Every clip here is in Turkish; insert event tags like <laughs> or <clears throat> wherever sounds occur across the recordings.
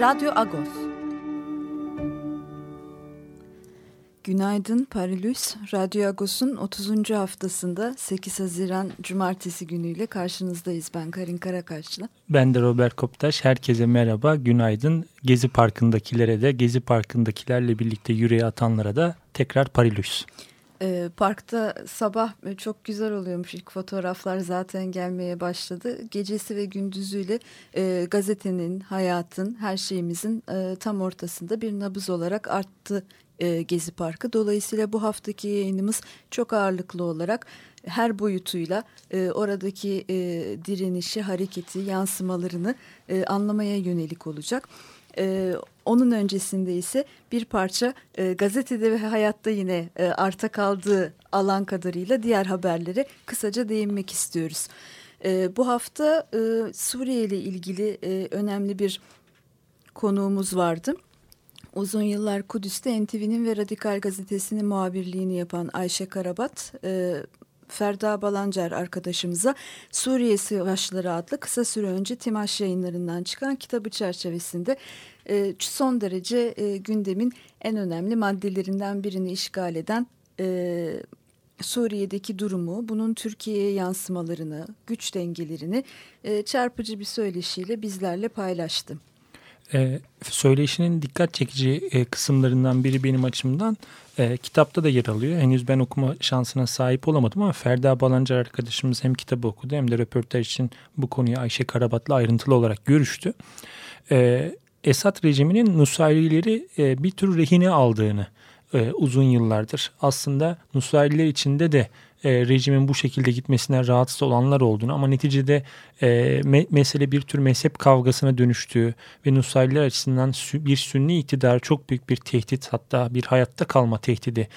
Radyo Agos. Günaydın Parilus. Radyo Agos'un 30. haftasında 8 Haziran Cumartesi günüyle karşınızdayız. Ben Karin Karakaşlı. Ben de Robert Koptaş. Herkese merhaba, günaydın. Gezi Parkı'ndakilere de, Gezi Parkı'ndakilerle birlikte yüreğe atanlara da tekrar Parilus. E, parkta sabah çok güzel oluyormuş. İlk fotoğraflar zaten gelmeye başladı. Gecesi ve gündüzüyle e, gazetenin, hayatın, her şeyimizin e, tam ortasında bir nabız olarak arttı e, Gezi Parkı. Dolayısıyla bu haftaki yayınımız çok ağırlıklı olarak her boyutuyla e, oradaki e, direnişi, hareketi, yansımalarını e, anlamaya yönelik olacak. E, onun öncesinde ise bir parça e, gazetede ve hayatta yine e, arta kaldığı alan kadarıyla diğer haberlere kısaca değinmek istiyoruz. E, bu hafta e, Suriye ile ilgili e, önemli bir konuğumuz vardı. Uzun yıllar Kudüs'te NTV'nin ve Radikal Gazetesi'nin muhabirliğini yapan Ayşe Karabat, e, Ferda Balancar arkadaşımıza Suriye Savaşları adlı kısa süre önce Timaş yayınlarından çıkan kitabı çerçevesinde e, son derece e, gündemin en önemli maddelerinden birini işgal eden e, Suriye'deki durumu, bunun Türkiye'ye yansımalarını, güç dengelerini e, çarpıcı bir söyleşiyle bizlerle paylaştı. Söyleşinin dikkat çekici kısımlarından biri benim açımdan kitapta da yer alıyor. Henüz ben okuma şansına sahip olamadım ama Ferda Balancar arkadaşımız hem kitabı okudu hem de röportaj için bu konuyu Ayşe Karabat'la ayrıntılı olarak görüştü. E, Esad rejiminin Nusayrileri e, bir tür rehine aldığını e, uzun yıllardır. Aslında Nusayriler içinde de e, rejimin bu şekilde gitmesine rahatsız olanlar olduğunu ama neticede e, me mesele bir tür mezhep kavgasına dönüştüğü ve Nusayriler açısından bir sünni iktidar çok büyük bir tehdit hatta bir hayatta kalma tehdidi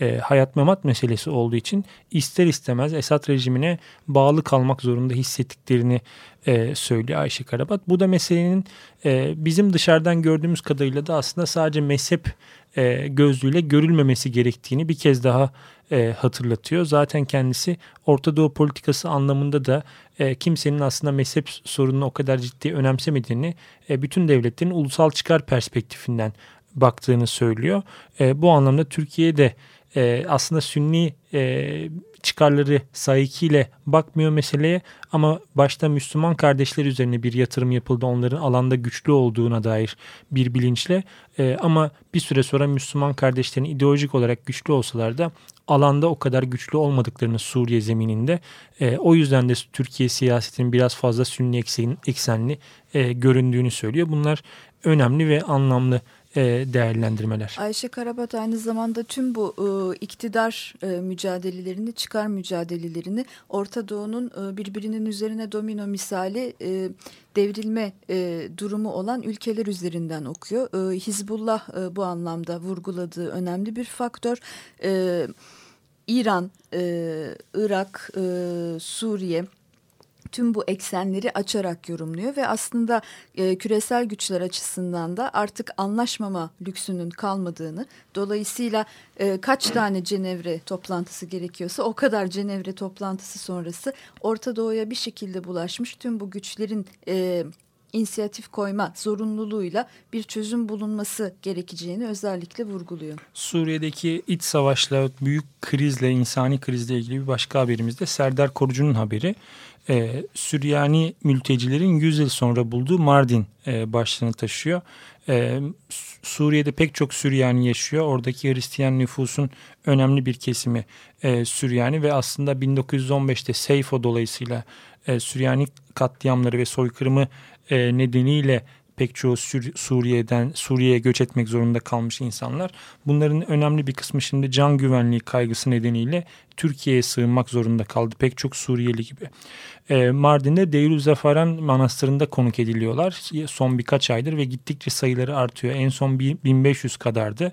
e, hayat memat meselesi olduğu için ister istemez Esad rejimine bağlı kalmak zorunda hissettiklerini e, söylüyor Ayşe Karabat. Bu da meselenin e, bizim dışarıdan gördüğümüz kadarıyla da aslında sadece mezhep e, gözlüğüyle görülmemesi gerektiğini bir kez daha e, hatırlatıyor. Zaten kendisi Orta Doğu politikası anlamında da e, kimsenin aslında mezhep sorununu o kadar ciddi önemsemediğini, e, bütün devletlerin ulusal çıkar perspektifinden baktığını söylüyor. E, bu anlamda Türkiye'de e, aslında Sünni e, çıkarları sahikiyle bakmıyor meseleye ama başta Müslüman kardeşler üzerine bir yatırım yapıldı onların alanda güçlü olduğuna dair bir bilinçle e, ama bir süre sonra Müslüman kardeşlerin ideolojik olarak güçlü olsalar da alanda o kadar güçlü olmadıklarını Suriye zemininde e, o yüzden de Türkiye siyasetinin biraz fazla Sünni eksenli e, göründüğünü söylüyor. Bunlar önemli ve anlamlı e, değerlendirmeler. Ayşe Karabat aynı zamanda tüm bu e, iktidar e, mücadelelerini, çıkar mücadelelerini Orta Doğu'nun birbirinin üzerine domino misali devrilme durumu olan ülkeler üzerinden okuyor. Hizbullah bu anlamda vurguladığı önemli bir faktör. E, İran, e, Irak, e, Suriye tüm bu eksenleri açarak yorumluyor ve aslında e, küresel güçler açısından da artık anlaşmama lüksünün kalmadığını dolayısıyla e, kaç tane Cenevre toplantısı gerekiyorsa o kadar Cenevre toplantısı sonrası Orta Doğu'ya bir şekilde bulaşmış tüm bu güçlerin e, inisiyatif koyma zorunluluğuyla bir çözüm bulunması gerekeceğini özellikle vurguluyor. Suriye'deki iç savaşla, büyük krizle, insani krizle ilgili bir başka haberimizde Serdar Korucu'nun haberi e, Süryani mültecilerin 100 yıl sonra bulduğu Mardin e, başlığını taşıyor. E, Suriye'de pek çok Süryani yaşıyor. Oradaki Hristiyan nüfusun önemli bir kesimi e, Süryani ve aslında 1915'te Seyfo dolayısıyla e, Süryani katliamları ve soykırımı e, nedeniyle pek çoğu Suriye'den Suriye'ye göç etmek zorunda kalmış insanlar. Bunların önemli bir kısmı şimdi can güvenliği kaygısı nedeniyle Türkiye'ye sığınmak zorunda kaldı. Pek çok Suriyeli gibi. E, Mardin'de Deirüzzafaran Manastırı'nda konuk ediliyorlar son birkaç aydır ve gittikçe sayıları artıyor. En son 1500 kadardı.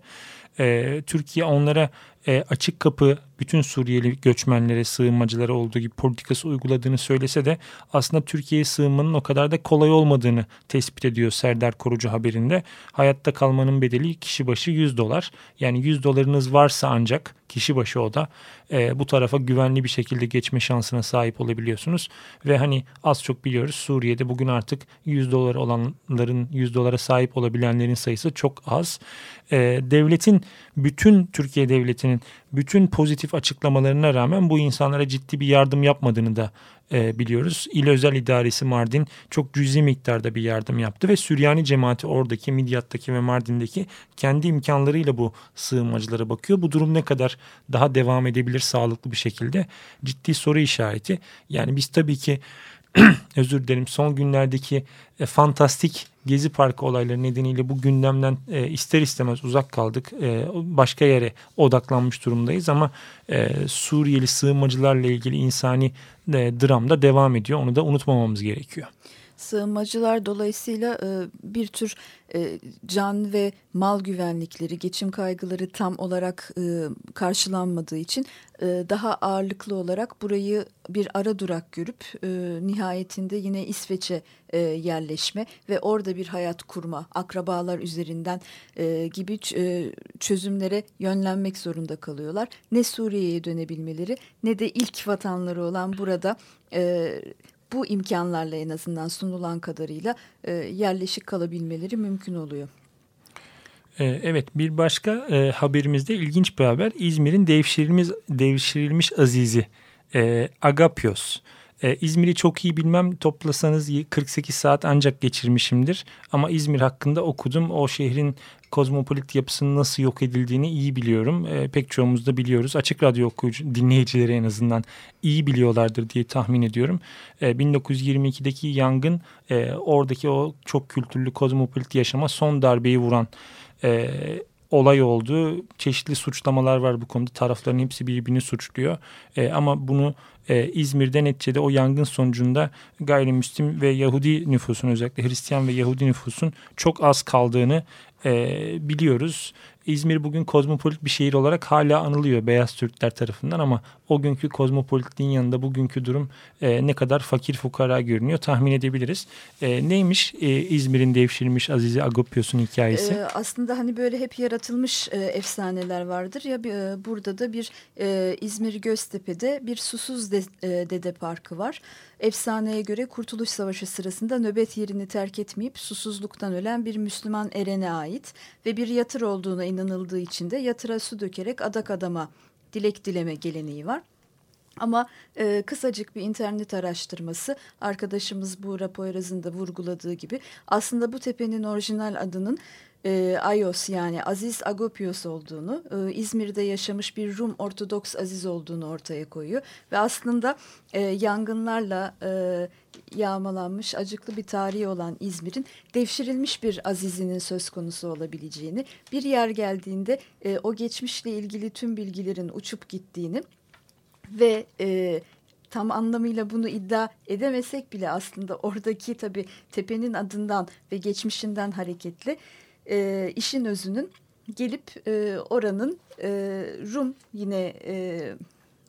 E, Türkiye onlara e, açık kapı bütün Suriyeli göçmenlere, sığınmacılara olduğu gibi politikası uyguladığını söylese de aslında Türkiye'ye sığınmanın o kadar da kolay olmadığını tespit ediyor Serdar Korucu haberinde. Hayatta kalmanın bedeli kişi başı 100 dolar. Yani 100 dolarınız varsa ancak kişi başı o da e, bu tarafa güvenli bir şekilde geçme şansına sahip olabiliyorsunuz. Ve hani az çok biliyoruz Suriye'de bugün artık 100 dolar olanların 100 dolara sahip olabilenlerin sayısı çok az. E, devletin bütün Türkiye devletinin bütün pozitif açıklamalarına rağmen bu insanlara ciddi bir yardım yapmadığını da e, biliyoruz. İl Özel İdaresi Mardin çok cüzi miktarda bir yardım yaptı ve Süryani cemaati oradaki Midyat'taki ve Mardin'deki kendi imkanlarıyla bu sığınmacılara bakıyor. Bu durum ne kadar daha devam edebilir sağlıklı bir şekilde ciddi soru işareti. Yani biz tabii ki <clears throat> özür dilerim son günlerdeki e, fantastik Gezi Parkı olayları nedeniyle bu gündemden e, ister istemez uzak kaldık. E, başka yere odaklanmış durumdayız ama e, Suriyeli sığınmacılarla ilgili insani e, dram da devam ediyor. Onu da unutmamamız gerekiyor sığınmacılar dolayısıyla e, bir tür e, can ve mal güvenlikleri, geçim kaygıları tam olarak e, karşılanmadığı için daha ağırlıklı olarak burayı bir ara durak görüp nihayetinde yine İsveç'e yerleşme ve orada bir hayat kurma, akrabalar üzerinden gibi çözümlere yönlenmek zorunda kalıyorlar. Ne Suriye'ye dönebilmeleri ne de ilk vatanları olan burada bu imkanlarla en azından sunulan kadarıyla e, yerleşik kalabilmeleri mümkün oluyor. E, evet bir başka e, haberimizde ilginç bir haber İzmir'in devşirilmiş, devşirilmiş azizi e, Agapios. E, İzmir'i çok iyi bilmem toplasanız 48 saat ancak geçirmişimdir. Ama İzmir hakkında okudum. O şehrin kozmopolit yapısının nasıl yok edildiğini iyi biliyorum. E, pek çoğumuz da biliyoruz. Açık radyo okuyucu dinleyicileri en azından iyi biliyorlardır diye tahmin ediyorum. E, 1922'deki yangın e, oradaki o çok kültürlü kozmopolit yaşama son darbeyi vuran e, olay oldu. Çeşitli suçlamalar var bu konuda. Tarafların hepsi birbirini suçluyor. E, ama bunu e, İzmir'de neticede o yangın sonucunda gayrimüslim ve Yahudi nüfusun özellikle Hristiyan ve Yahudi nüfusun çok az kaldığını e, biliyoruz. İzmir bugün kozmopolit bir şehir olarak hala anılıyor Beyaz Türkler tarafından ama o günkü kozmopolitliğin yanında bugünkü durum e, ne kadar fakir fukara görünüyor tahmin edebiliriz. E, neymiş e, İzmir'in devşirilmiş Azize Agopios'un hikayesi? E, aslında hani böyle hep yaratılmış e, efsaneler vardır ya e, burada da bir e, İzmir Göztepe'de bir susuz de, e, dede parkı var. Efsaneye göre Kurtuluş Savaşı sırasında nöbet yerini terk etmeyip susuzluktan ölen bir Müslüman erene ait ve bir yatır olduğuna inanıldığı için de yatıra su dökerek adak adama dilek dileme geleneği var. Ama e, kısacık bir internet araştırması arkadaşımız bu Poyraz'ın da vurguladığı gibi aslında bu tepenin orijinal adının e, Ayos yani Aziz Agopios olduğunu, e, İzmir'de yaşamış bir Rum Ortodoks Aziz olduğunu ortaya koyuyor. Ve aslında e, yangınlarla e, yağmalanmış acıklı bir tarihi olan İzmir'in devşirilmiş bir Aziz'inin söz konusu olabileceğini, bir yer geldiğinde e, o geçmişle ilgili tüm bilgilerin uçup gittiğini ve... E, tam anlamıyla bunu iddia edemesek bile aslında oradaki tabii tepenin adından ve geçmişinden hareketli e, işin özünün gelip e, oranın e, Rum yine e,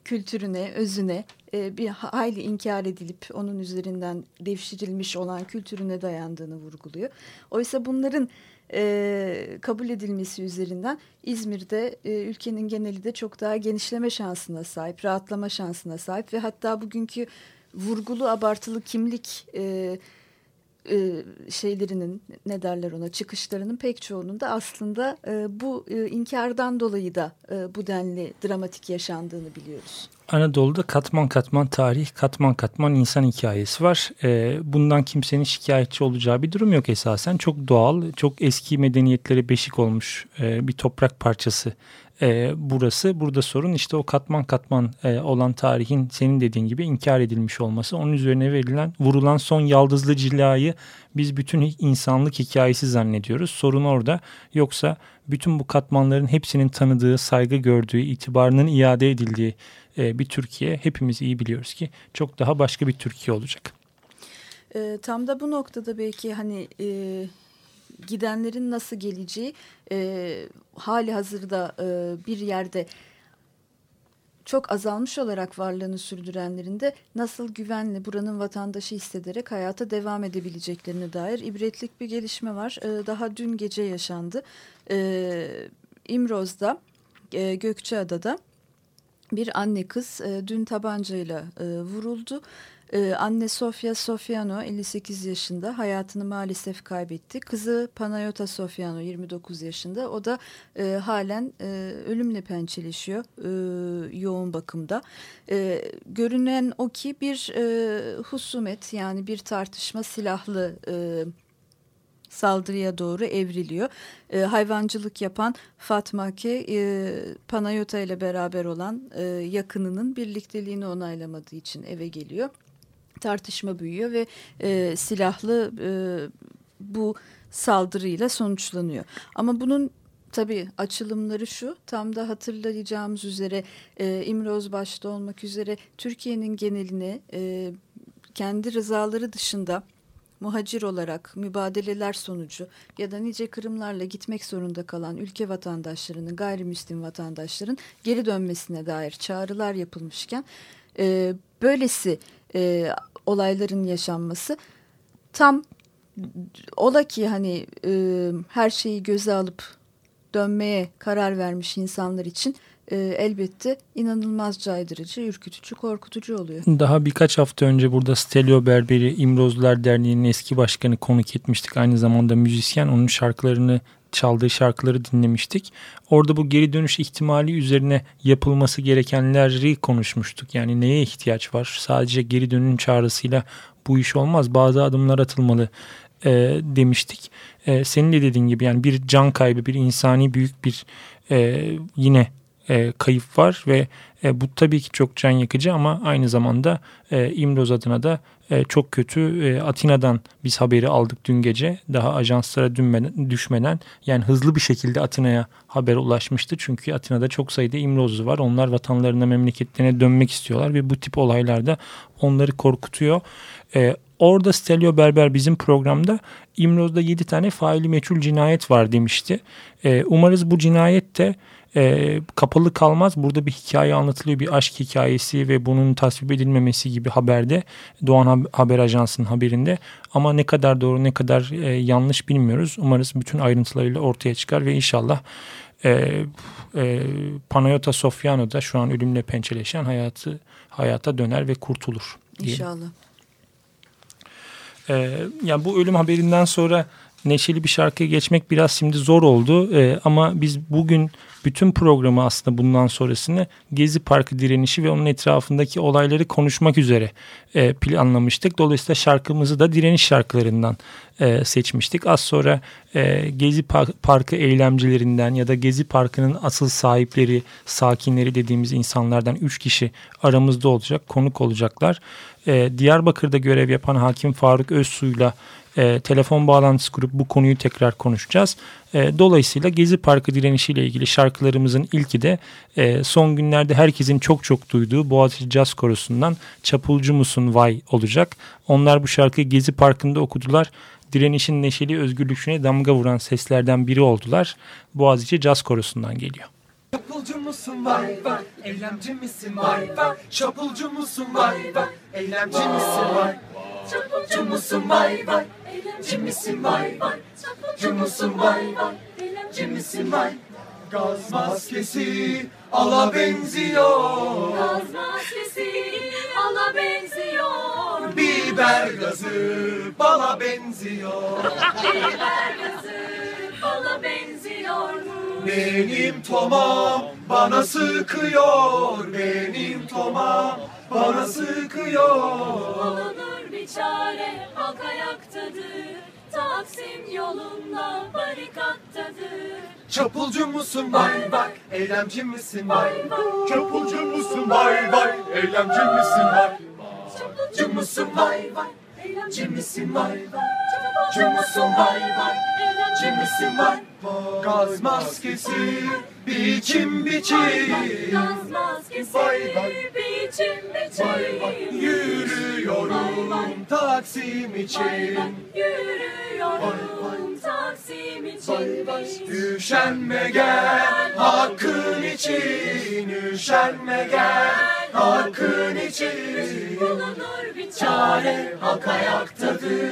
kültürüne, özüne e, bir hayli inkar edilip onun üzerinden devşirilmiş olan kültürüne dayandığını vurguluyor. Oysa bunların e, kabul edilmesi üzerinden İzmir'de e, ülkenin geneli de çok daha genişleme şansına sahip, rahatlama şansına sahip ve hatta bugünkü vurgulu abartılı kimlik e, e, şeylerinin ne derler ona çıkışlarının pek çoğunun da aslında e, bu e, inkardan dolayı da e, bu denli dramatik yaşandığını biliyoruz. Anadolu'da katman katman tarih, katman katman insan hikayesi var. E, bundan kimsenin şikayetçi olacağı bir durum yok esasen. Çok doğal, çok eski medeniyetlere beşik olmuş e, bir toprak parçası e, burası. Burada sorun işte o katman katman e, olan tarihin senin dediğin gibi inkar edilmiş olması. Onun üzerine verilen vurulan son yaldızlı cilayı biz bütün insanlık hikayesi zannediyoruz. Sorun orada. Yoksa bütün bu katmanların hepsinin tanıdığı, saygı gördüğü, itibarının iade edildiği e, bir Türkiye hepimiz iyi biliyoruz ki çok daha başka bir Türkiye olacak. E, tam da bu noktada belki hani e, gidenlerin nasıl geleceği e, hali hazırda e, bir yerde çok azalmış olarak varlığını sürdürenlerin de nasıl güvenli buranın vatandaşı hissederek hayata devam edebileceklerine dair ibretlik bir gelişme var. E, daha dün gece yaşandı. E, İmroz'da, e, Gökçeada'da bir anne kız e, dün tabancayla e, vuruldu. Ee, anne Sofia Sofiano 58 yaşında hayatını maalesef kaybetti. Kızı Panayota Sofiano 29 yaşında. O da e, halen e, ölümle pençeleşiyor e, yoğun bakımda. E, görünen o ki bir e, husumet yani bir tartışma silahlı e, saldırıya doğru evriliyor. E, hayvancılık yapan Fatma Ke e, Panayota ile beraber olan e, yakınının birlikteliğini onaylamadığı için eve geliyor tartışma büyüyor ve e, silahlı e, bu saldırıyla sonuçlanıyor. Ama bunun tabii açılımları şu tam da hatırlayacağımız üzere e, İmroz başta olmak üzere Türkiye'nin geneline e, kendi rızaları dışında muhacir olarak mübadeleler sonucu ya da nice kırımlarla gitmek zorunda kalan ülke vatandaşlarının gayrimüslim vatandaşların geri dönmesine dair çağrılar yapılmışken e, böylesi e, olayların yaşanması tam ola ki hani e, her şeyi göze alıp dönmeye karar vermiş insanlar için e, elbette inanılmaz caydırıcı, ürkütücü, korkutucu oluyor. Daha birkaç hafta önce burada Stelio Berberi İmrozlar Derneği'nin eski başkanı konuk etmiştik. Aynı zamanda müzisyen. Onun şarkılarını çaldığı şarkıları dinlemiştik. Orada bu geri dönüş ihtimali üzerine yapılması gerekenleri konuşmuştuk. Yani neye ihtiyaç var? Sadece geri dönün çağrısıyla bu iş olmaz. Bazı adımlar atılmalı e, demiştik. E, senin de dediğin gibi yani bir can kaybı, bir insani büyük bir e, yine e, kayıp var ve e, bu tabii ki çok can yakıcı ama aynı zamanda e, İmroz adına da e, çok kötü. E, Atina'dan biz haberi aldık dün gece. Daha ajanslara dünmeden, düşmeden yani hızlı bir şekilde Atina'ya haber ulaşmıştı. Çünkü Atina'da çok sayıda İmrozlu var. Onlar vatanlarına memleketlerine dönmek istiyorlar ve bu tip olaylarda onları korkutuyor. E, orada Stelio Berber bizim programda İmroz'da 7 tane faili meçhul cinayet var demişti. E, umarız bu cinayet de e, kapalı kalmaz. Burada bir hikaye anlatılıyor. Bir aşk hikayesi ve bunun tasvip edilmemesi gibi haberde Doğan Haber Ajansı'nın haberinde. Ama ne kadar doğru ne kadar e, yanlış bilmiyoruz. Umarız bütün ayrıntılarıyla ortaya çıkar ve inşallah e, e, Panayota Sofyano da şu an ölümle pençeleşen hayatı hayata döner ve kurtulur. Diyelim. İnşallah. E, yani bu ölüm haberinden sonra neşeli bir şarkıya geçmek biraz şimdi zor oldu. E, ama biz bugün bütün programı aslında bundan sonrasını Gezi Parkı direnişi ve onun etrafındaki olayları konuşmak üzere e, planlamıştık. Dolayısıyla şarkımızı da direniş şarkılarından e, seçmiştik. Az sonra e, Gezi Parkı eylemcilerinden ya da Gezi Parkı'nın asıl sahipleri, sakinleri dediğimiz insanlardan 3 kişi aramızda olacak, konuk olacaklar. E, Diyarbakır'da görev yapan Hakim Faruk Özsu'yla e, telefon bağlantısı kurup bu konuyu tekrar konuşacağız. E, dolayısıyla Gezi Parkı direnişiyle ilgili şarkılarımızın ilki de e, son günlerde herkesin çok çok duyduğu Boğaziçi Caz Korosu'ndan Çapulcu Musun Vay olacak. Onlar bu şarkıyı Gezi Parkı'nda okudular. Direnişin neşeli özgürlükçüne damga vuran seslerden biri oldular. Boğaziçi Caz Korosu'ndan geliyor. Çapulcu musun vay vay, eylemci misin vay vay, çapulcu musun vay vay, eylemci misin vay Çapulcu musun vay vay, eylemci misin vay vay, çapulcu musun vay vay, eylemci misin vay Gaz maskesi ala benziyor. Gaz maskesi ala benziyor. Biber gazı bala benziyor. Biber gazı bala benziyor. Benim tomam bana sıkıyor. Benim tomam bana sıkıyor. Bulunur bir çare halk ayaktadır. Taksim yolunda barikattadır. Çapulcu musun? Vay vay, eylemci misin? Vay vay. Çapulcu musun? Vay vay, eylemci misin? Vay. Çapulcu musun? vay vay, eylemci misin? vay vay. Çapulcu musun? vay vay, eylemci misin? vay. Gaz maskesi biçim biçim. Gaz maskesi Vay vay. biçim biçim. Vay vay yürüyorum Taksim için. Yürüyorum Taksim için. Vay vay üşenme gel hakkın için. Üşenme gel hakkın için. Bulunur bir Çare halk ayaktadır.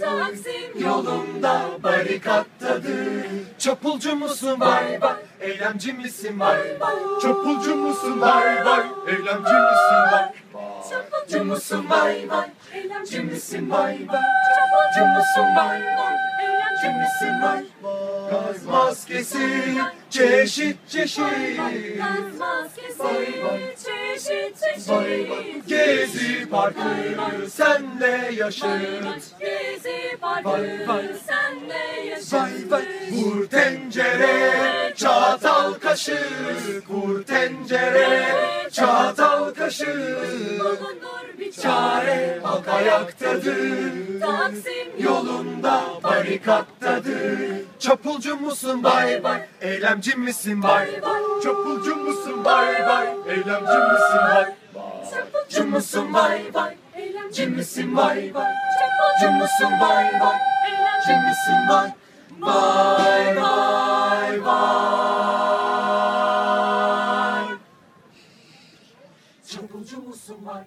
Taksim Yolunda barikattadır. Çapulcu musun vay vay, eylemci misin? Vay vay. Çapulcu musun? Vay vay, eylemci misin? Vay. Çapulcu musun? Vay vay, eylemci misin? vay vay. Çapulcu musun? vay, eylemci misin vay. Gaz maskesi çeşit çeşit. Gaz maskesi çeşit Vay vay. çeşit. Gezi parkı senle yaşır. Gezi Vay parkı vay. senle yaşar. Vay vay Vur tencere çatal kaşık Vur tencere çatal kaşık Bulunur bir Çare. Halk ayaktadır. Taksim Yolunda barikattadır. Çapulcu musun? Vay vay Eylemci misin? Vay vay Çapulcu musun? Vay vay Eylemci misin? Vay Çapulcu musun? Vay vay Eylemci misin? Vay vay Çapulcu musun? Vay vay Eylemci misin? Vay Vay vay vay Çapulcu musun? Vay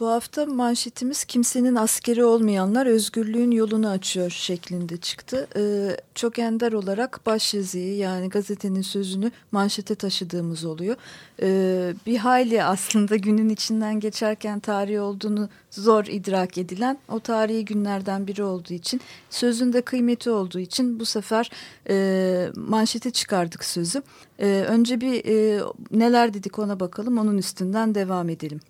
Bu hafta manşetimiz kimsenin askeri olmayanlar özgürlüğün yolunu açıyor şeklinde çıktı. Ee, çok ender olarak başyazıyı yani gazetenin sözünü manşete taşıdığımız oluyor. Ee, bir hayli aslında günün içinden geçerken tarih olduğunu zor idrak edilen o tarihi günlerden biri olduğu için sözün de kıymeti olduğu için bu sefer e, manşete çıkardık sözü. E, önce bir e, neler dedik ona bakalım onun üstünden devam edelim.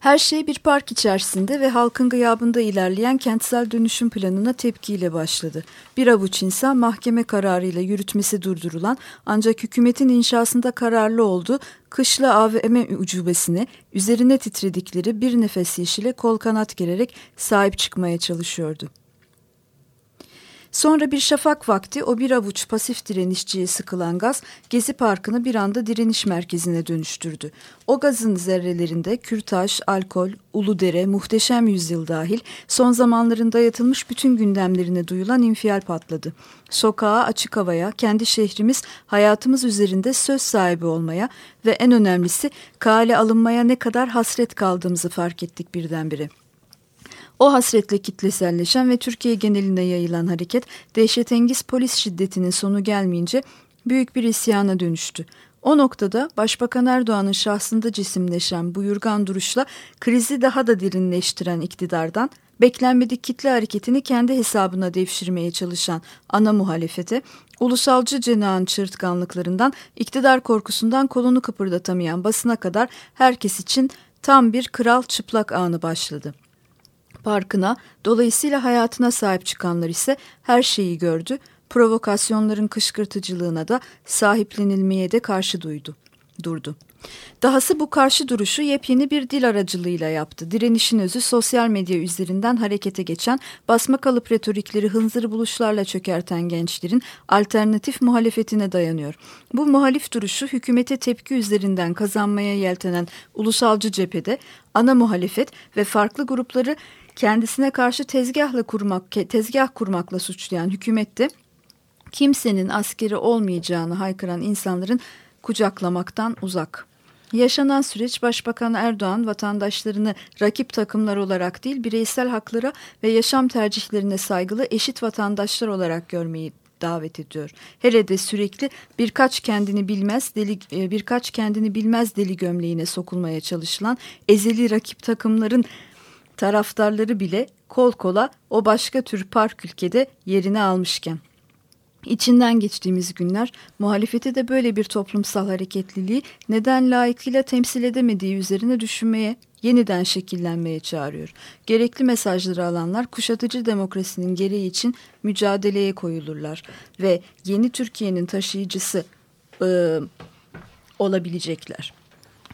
Her şey bir park içerisinde ve halkın gıyabında ilerleyen kentsel dönüşüm planına tepkiyle başladı. Bir avuç insan mahkeme kararıyla yürütmesi durdurulan ancak hükümetin inşasında kararlı olduğu kışla AVM ucubesine üzerine titredikleri bir nefes yeşile kol kanat gererek sahip çıkmaya çalışıyordu. Sonra bir şafak vakti o bir avuç pasif direnişçiye sıkılan gaz Gezi Parkı'nı bir anda direniş merkezine dönüştürdü. O gazın zerrelerinde kürtaj, alkol, uludere, muhteşem yüzyıl dahil son zamanların dayatılmış bütün gündemlerine duyulan infial patladı. Sokağa, açık havaya, kendi şehrimiz, hayatımız üzerinde söz sahibi olmaya ve en önemlisi kale alınmaya ne kadar hasret kaldığımızı fark ettik birdenbire. O hasretle kitleselleşen ve Türkiye geneline yayılan hareket dehşetengiz polis şiddetinin sonu gelmeyince büyük bir isyana dönüştü. O noktada Başbakan Erdoğan'ın şahsında cisimleşen buyurgan duruşla krizi daha da derinleştiren iktidardan beklenmedik kitle hareketini kendi hesabına devşirmeye çalışan ana muhalefete, ulusalcı cenahın çırtkanlıklarından, iktidar korkusundan kolunu kıpırdatamayan basına kadar herkes için tam bir kral çıplak anı başladı parkına, dolayısıyla hayatına sahip çıkanlar ise her şeyi gördü, provokasyonların kışkırtıcılığına da sahiplenilmeye de karşı duydu, durdu. Dahası bu karşı duruşu yepyeni bir dil aracılığıyla yaptı. Direnişin özü sosyal medya üzerinden harekete geçen, basma kalıp retorikleri hınzır buluşlarla çökerten gençlerin alternatif muhalefetine dayanıyor. Bu muhalif duruşu hükümete tepki üzerinden kazanmaya yeltenen ulusalcı cephede ana muhalefet ve farklı grupları kendisine karşı tezgahla kurmak, tezgah kurmakla suçlayan hükümette kimsenin askeri olmayacağını haykıran insanların kucaklamaktan uzak. Yaşanan süreç Başbakan Erdoğan vatandaşlarını rakip takımlar olarak değil bireysel haklara ve yaşam tercihlerine saygılı eşit vatandaşlar olarak görmeyi davet ediyor. Hele de sürekli birkaç kendini bilmez deli birkaç kendini bilmez deli gömleğine sokulmaya çalışılan ezeli rakip takımların taraftarları bile kol kola o başka tür park ülkede yerini almışken. İçinden geçtiğimiz günler muhalefeti de böyle bir toplumsal hareketliliği neden layıkıyla temsil edemediği üzerine düşünmeye, yeniden şekillenmeye çağırıyor. Gerekli mesajları alanlar kuşatıcı demokrasinin gereği için mücadeleye koyulurlar ve yeni Türkiye'nin taşıyıcısı e, olabilecekler.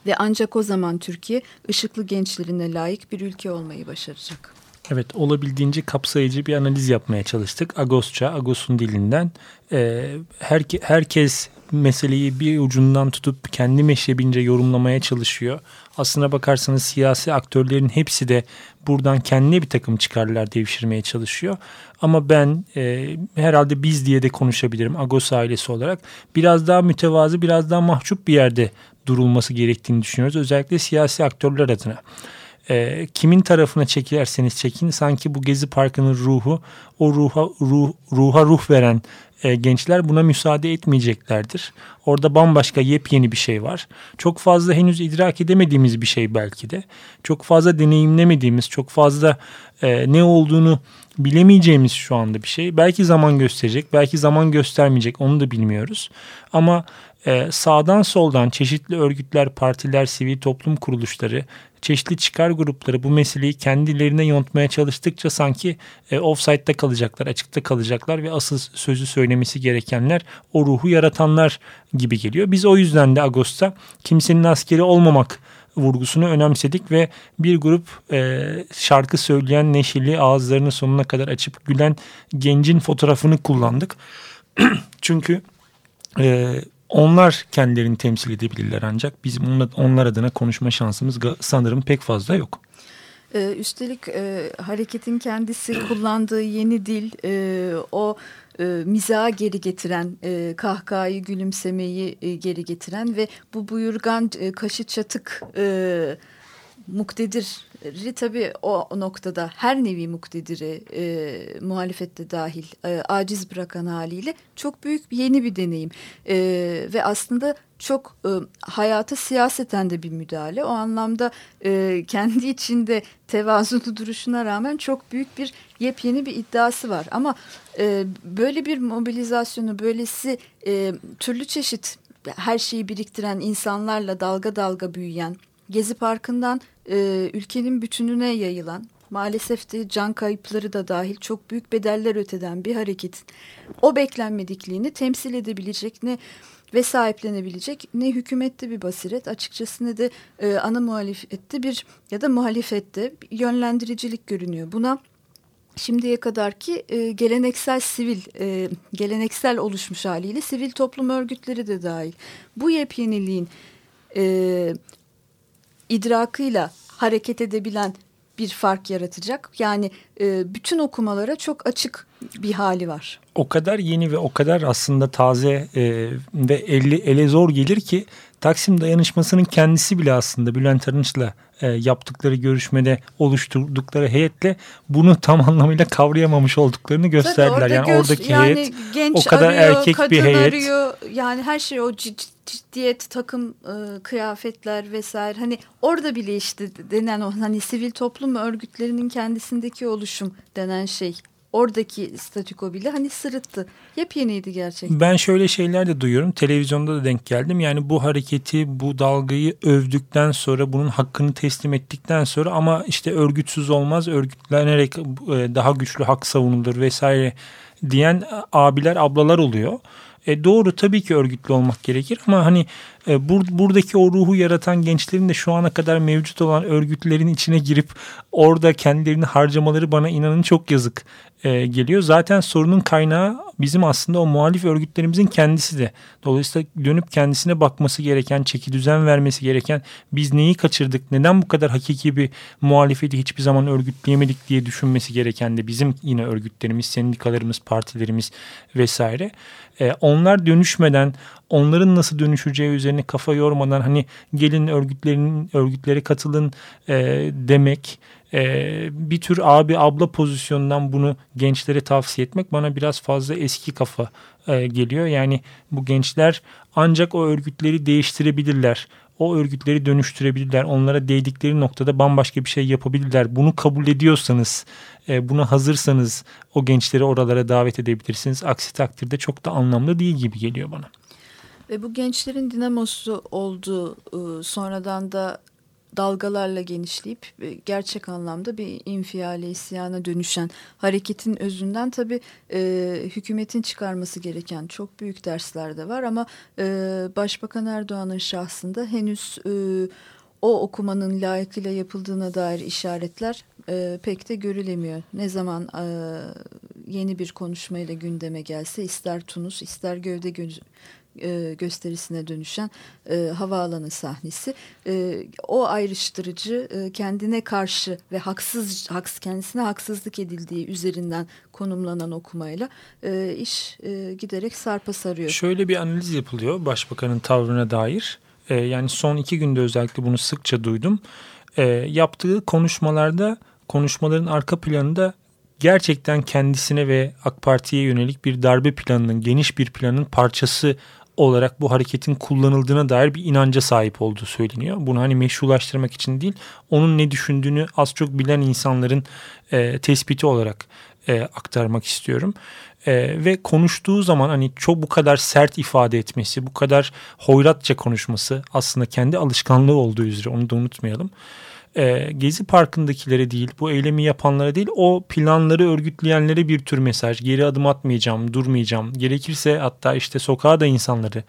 Ve ancak o zaman Türkiye ışıklı gençlerine layık bir ülke olmayı başaracak. Evet olabildiğince kapsayıcı bir analiz yapmaya çalıştık. Agosça, Agos'un dilinden. Ee, herke, herkes meseleyi bir ucundan tutup kendi meşrebince yorumlamaya çalışıyor. Aslına bakarsanız siyasi aktörlerin hepsi de buradan kendine bir takım çıkarlar devşirmeye çalışıyor. Ama ben e, herhalde biz diye de konuşabilirim Agos ailesi olarak. Biraz daha mütevazı, biraz daha mahcup bir yerde durulması gerektiğini düşünüyoruz. Özellikle siyasi aktörler adına e, kimin tarafına çekilerseniz çekin sanki bu Gezi Parkı'nın ruhu o ruha ruh, ruha ruh veren e, gençler buna müsaade etmeyeceklerdir. Orada bambaşka yepyeni bir şey var. Çok fazla henüz idrak edemediğimiz bir şey belki de. Çok fazla deneyimlemediğimiz, çok fazla e, ne olduğunu bilemeyeceğimiz şu anda bir şey. Belki zaman gösterecek, belki zaman göstermeyecek onu da bilmiyoruz. Ama e, sağdan soldan çeşitli örgütler, partiler, sivil toplum kuruluşları, çeşitli çıkar grupları bu meseleyi kendilerine yontmaya çalıştıkça sanki e, offside'da kalacaklar, açıkta kalacaklar ve asıl sözü söylemesi gerekenler o ruhu yaratanlar gibi geliyor. Biz o yüzden de Ağustos'ta kimsenin askeri olmamak vurgusunu önemsedik ve bir grup e, şarkı söyleyen neşeli ağızlarını sonuna kadar açıp gülen gencin fotoğrafını kullandık. <clears throat> Çünkü e, onlar kendilerini temsil edebilirler ancak bizim onlar adına konuşma şansımız sanırım pek fazla yok. Ee, üstelik e, hareketin kendisi <clears throat> kullandığı yeni dil e, o e, mizaha geri getiren, e, kahkahayı, gülümsemeyi e, geri getiren ve bu buyurgan e, kaşı çatık e, muktediri tabii o noktada her nevi muktediri e, muhalefette dahil e, aciz bırakan haliyle çok büyük yeni bir deneyim e, ve aslında çok e, hayata siyaseten de bir müdahale. O anlamda e, kendi içinde tevazulu duruşuna rağmen çok büyük bir yepyeni bir iddiası var. Ama e, böyle bir mobilizasyonu, böylesi e, türlü çeşit her şeyi biriktiren insanlarla dalga dalga büyüyen Gezi Parkı'ndan e, ülkenin bütününe yayılan maalesef de can kayıpları da dahil çok büyük bedeller öteden bir hareket o beklenmedikliğini temsil edebilecek ne ve sahiplenebilecek ne hükümette bir basiret açıkçası ne de e, ana muhalefette bir ya da muhalefette bir yönlendiricilik görünüyor. Buna şimdiye kadarki e, geleneksel sivil e, geleneksel oluşmuş haliyle sivil toplum örgütleri de dahil. Bu yepyeniliğin e, idrakıyla hareket edebilen bir fark yaratacak. Yani e, bütün okumalara çok açık bir hali var. O kadar yeni ve o kadar aslında taze e, ve eli, ele zor gelir ki Taksim dayanışmasının kendisi bile aslında Bülent Arınç'la e, yaptıkları görüşmede oluşturdukları heyetle bunu tam anlamıyla kavrayamamış olduklarını gösterdiler. yani göz, oradaki yani heyet o kadar arıyor, erkek bir heyet. Arıyor, yani her şey o ciddiyet, takım e, kıyafetler vesaire hani orada bile işte denen o hani sivil toplum örgütlerinin kendisindeki oluşum denen şey oradaki statüko bile hani sırıttı. Yepyeniydi gerçekten. Ben şöyle şeyler de duyuyorum. Televizyonda da denk geldim. Yani bu hareketi, bu dalgayı övdükten sonra bunun hakkını teslim ettikten sonra ama işte örgütsüz olmaz, örgütlenerek e, daha güçlü hak savunulur vesaire diyen abiler, ablalar oluyor. E, doğru tabii ki örgütlü olmak gerekir ama hani e, bur, buradaki o ruhu yaratan gençlerin de şu ana kadar mevcut olan örgütlerin içine girip orada kendilerini harcamaları bana inanın çok yazık e, geliyor. Zaten sorunun kaynağı bizim aslında o muhalif örgütlerimizin kendisi de. Dolayısıyla dönüp kendisine bakması gereken, çeki düzen vermesi gereken biz neyi kaçırdık, neden bu kadar hakiki bir muhalefeti hiçbir zaman örgütleyemedik diye düşünmesi gereken de bizim yine örgütlerimiz, sendikalarımız, partilerimiz vesaire. E, onlar dönüşmeden, onların nasıl dönüşeceği üzerine kafa yormadan hani gelin örgütlerin örgütlere katılın e, demek e, bir tür abi abla pozisyonundan bunu gençlere tavsiye etmek bana biraz fazla eski kafa e, geliyor. Yani bu gençler ancak o örgütleri değiştirebilirler. o örgütleri dönüştürebilirler. Onlara değdikleri noktada bambaşka bir şey yapabilirler. Bunu kabul ediyorsanız, e, buna hazırsanız o gençleri oralara davet edebilirsiniz. Aksi takdirde çok da anlamlı değil gibi geliyor bana. Ve bu gençlerin dinamosu olduğu e, sonradan da dalgalarla genişleyip e, gerçek anlamda bir infiale, isyana dönüşen hareketin özünden tabii e, hükümetin çıkarması gereken çok büyük dersler de var ama e, Başbakan Erdoğan'ın şahsında henüz e, o okumanın layıkıyla yapıldığına dair işaretler e, pek de görülemiyor. Ne zaman e, yeni bir konuşmayla gündeme gelse ister Tunus ister gövde gö e, gösterisine dönüşen e, havaalanı sahnesi. E, o ayrıştırıcı e, kendine karşı ve haksız haks, kendisine haksızlık edildiği üzerinden konumlanan okumayla e, iş e, giderek sarpa sarıyor. Şöyle bir analiz yapılıyor başbakanın tavrına dair. E, yani son iki günde özellikle bunu sıkça duydum. E, yaptığı konuşmalarda konuşmaların arka planında gerçekten kendisine ve AK Parti'ye yönelik bir darbe planının, geniş bir planın parçası olarak bu hareketin kullanıldığına dair bir inanca sahip olduğu söyleniyor. Bunu hani meşrulaştırmak için değil, onun ne düşündüğünü az çok bilen insanların e, tespiti olarak e, aktarmak istiyorum. E, ve konuştuğu zaman hani çok bu kadar sert ifade etmesi, bu kadar hoyratça konuşması aslında kendi alışkanlığı olduğu üzere onu da unutmayalım e, Gezi Parkı'ndakilere değil, bu eylemi yapanlara değil, o planları örgütleyenlere bir tür mesaj. Geri adım atmayacağım, durmayacağım. Gerekirse hatta işte sokağa da insanları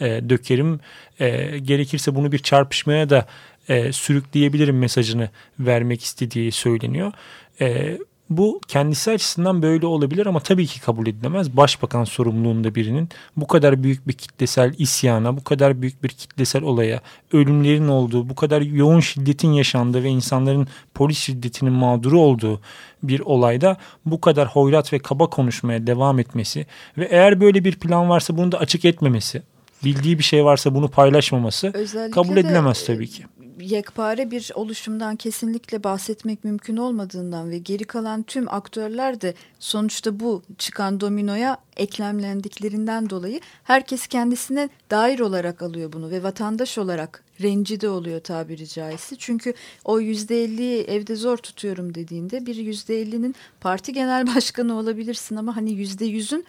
e, dökerim. E, gerekirse bunu bir çarpışmaya da e, sürükleyebilirim mesajını vermek istediği söyleniyor. E, bu kendisi açısından böyle olabilir ama tabii ki kabul edilemez. Başbakan sorumluluğunda birinin bu kadar büyük bir kitlesel isyana, bu kadar büyük bir kitlesel olaya, ölümlerin olduğu, bu kadar yoğun şiddetin yaşandığı ve insanların polis şiddetinin mağduru olduğu bir olayda bu kadar hoyrat ve kaba konuşmaya devam etmesi ve eğer böyle bir plan varsa bunu da açık etmemesi, bildiği bir şey varsa bunu paylaşmaması Özellikle kabul edilemez de, tabii ki yekpare bir oluşumdan kesinlikle bahsetmek mümkün olmadığından ve geri kalan tüm aktörler de sonuçta bu çıkan dominoya eklemlendiklerinden dolayı herkes kendisine dair olarak alıyor bunu ve vatandaş olarak rencide oluyor tabiri caizse. Çünkü o yüzde elliyi evde zor tutuyorum dediğinde bir yüzde ellinin parti genel <laughs> başkanı olabilirsin ama hani yüzde yüzün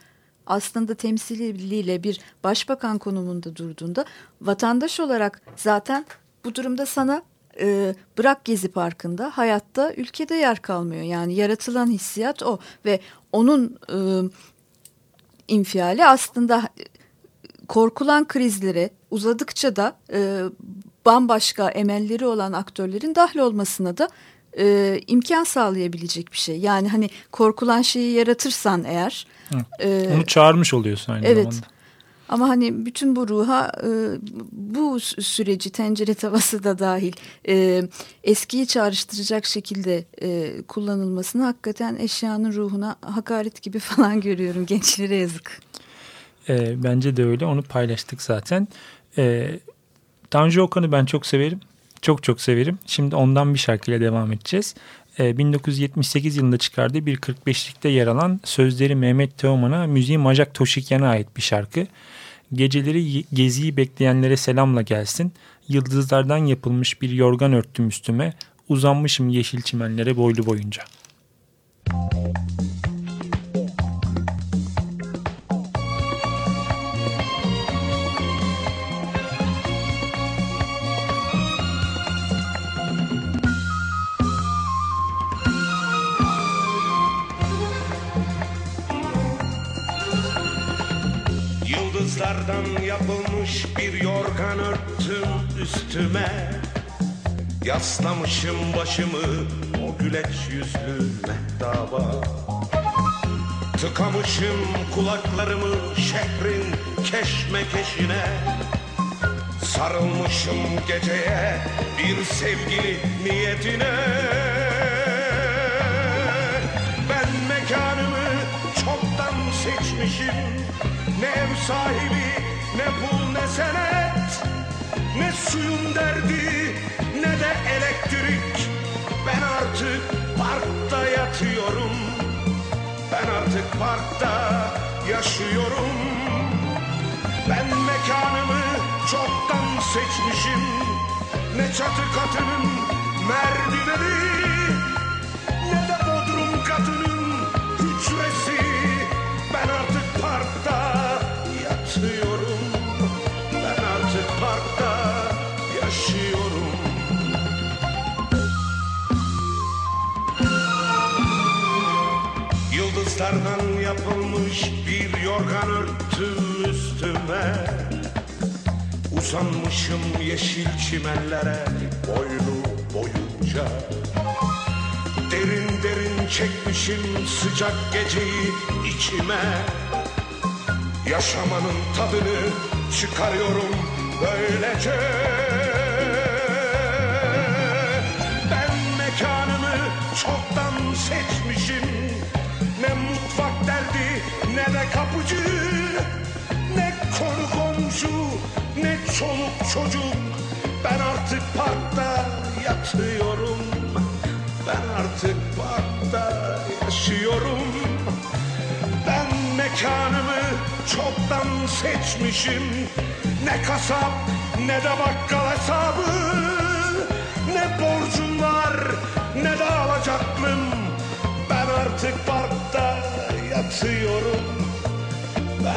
aslında temsiliyle bir başbakan konumunda durduğunda vatandaş olarak zaten bu durumda sana e, bırak Gezi Parkı'nda hayatta ülkede yer kalmıyor. Yani yaratılan hissiyat o ve onun e, infiali aslında e, korkulan krizlere uzadıkça da e, bambaşka emelleri olan aktörlerin dahil olmasına da e, imkan sağlayabilecek bir şey. Yani hani korkulan şeyi yaratırsan eğer. E, Onu çağırmış oluyorsun aynı evet, zamanda. Ama hani bütün bu ruha e, bu süreci tencere tavası da dahil e, eskiyi çağrıştıracak şekilde e, kullanılmasını hakikaten eşyanın ruhuna hakaret gibi <laughs> falan görüyorum. Gençlere yazık. E, bence de öyle. Onu paylaştık zaten. E, Tanju Okan'ı ben çok severim. Çok çok severim. Şimdi ondan bir şarkıyla devam edeceğiz. 1978 yılında çıkardığı bir 45'likte yer alan sözleri Mehmet Teoman'a, müziği Majak Toşikyan'a ait bir şarkı. Geceleri geziyi bekleyenlere selamla gelsin. Yıldızlardan yapılmış bir yorgan örttüm üstüme. Uzanmışım yeşil çimenlere boylu boyunca. Müzik Yıldızlardan yapılmış bir yorgan örttüm üstüme. Yaslamışım başımı o güleç yüzlü mehtaba. Tıkamışım kulaklarımı şehrin keşmekeşine. Sarılmışım geceye bir sevgili niyetine. Ben mekanımı çoktan seçmişim ne ev sahibi, ne pul, ne senet Ne suyun derdi, ne de elektrik. Ben artık parkta yatıyorum Ben artık parkta yaşıyorum. Ben mekanımı çoktan seçmişim Ne çatı katının merdiveni yorgan örttüm üstüme. Uzanmışım yeşil çimenlere boylu boyunca. Derin derin çekmişim sıcak geceyi içime. Yaşamanın tadını çıkarıyorum böylece. Ben mekanımı çoktan seçmişim. Ne kapıcı Ne konu komşu ne çoluk çocuk. Ben artık parkta yatıyorum Ben artık parkta yaşıyorum. Ben mekanımı çoktan seçmişim. Ne kasap ne de bakkal hesabı. Ne borcum var ne de alacaklım Ben artık parkta yatıyorum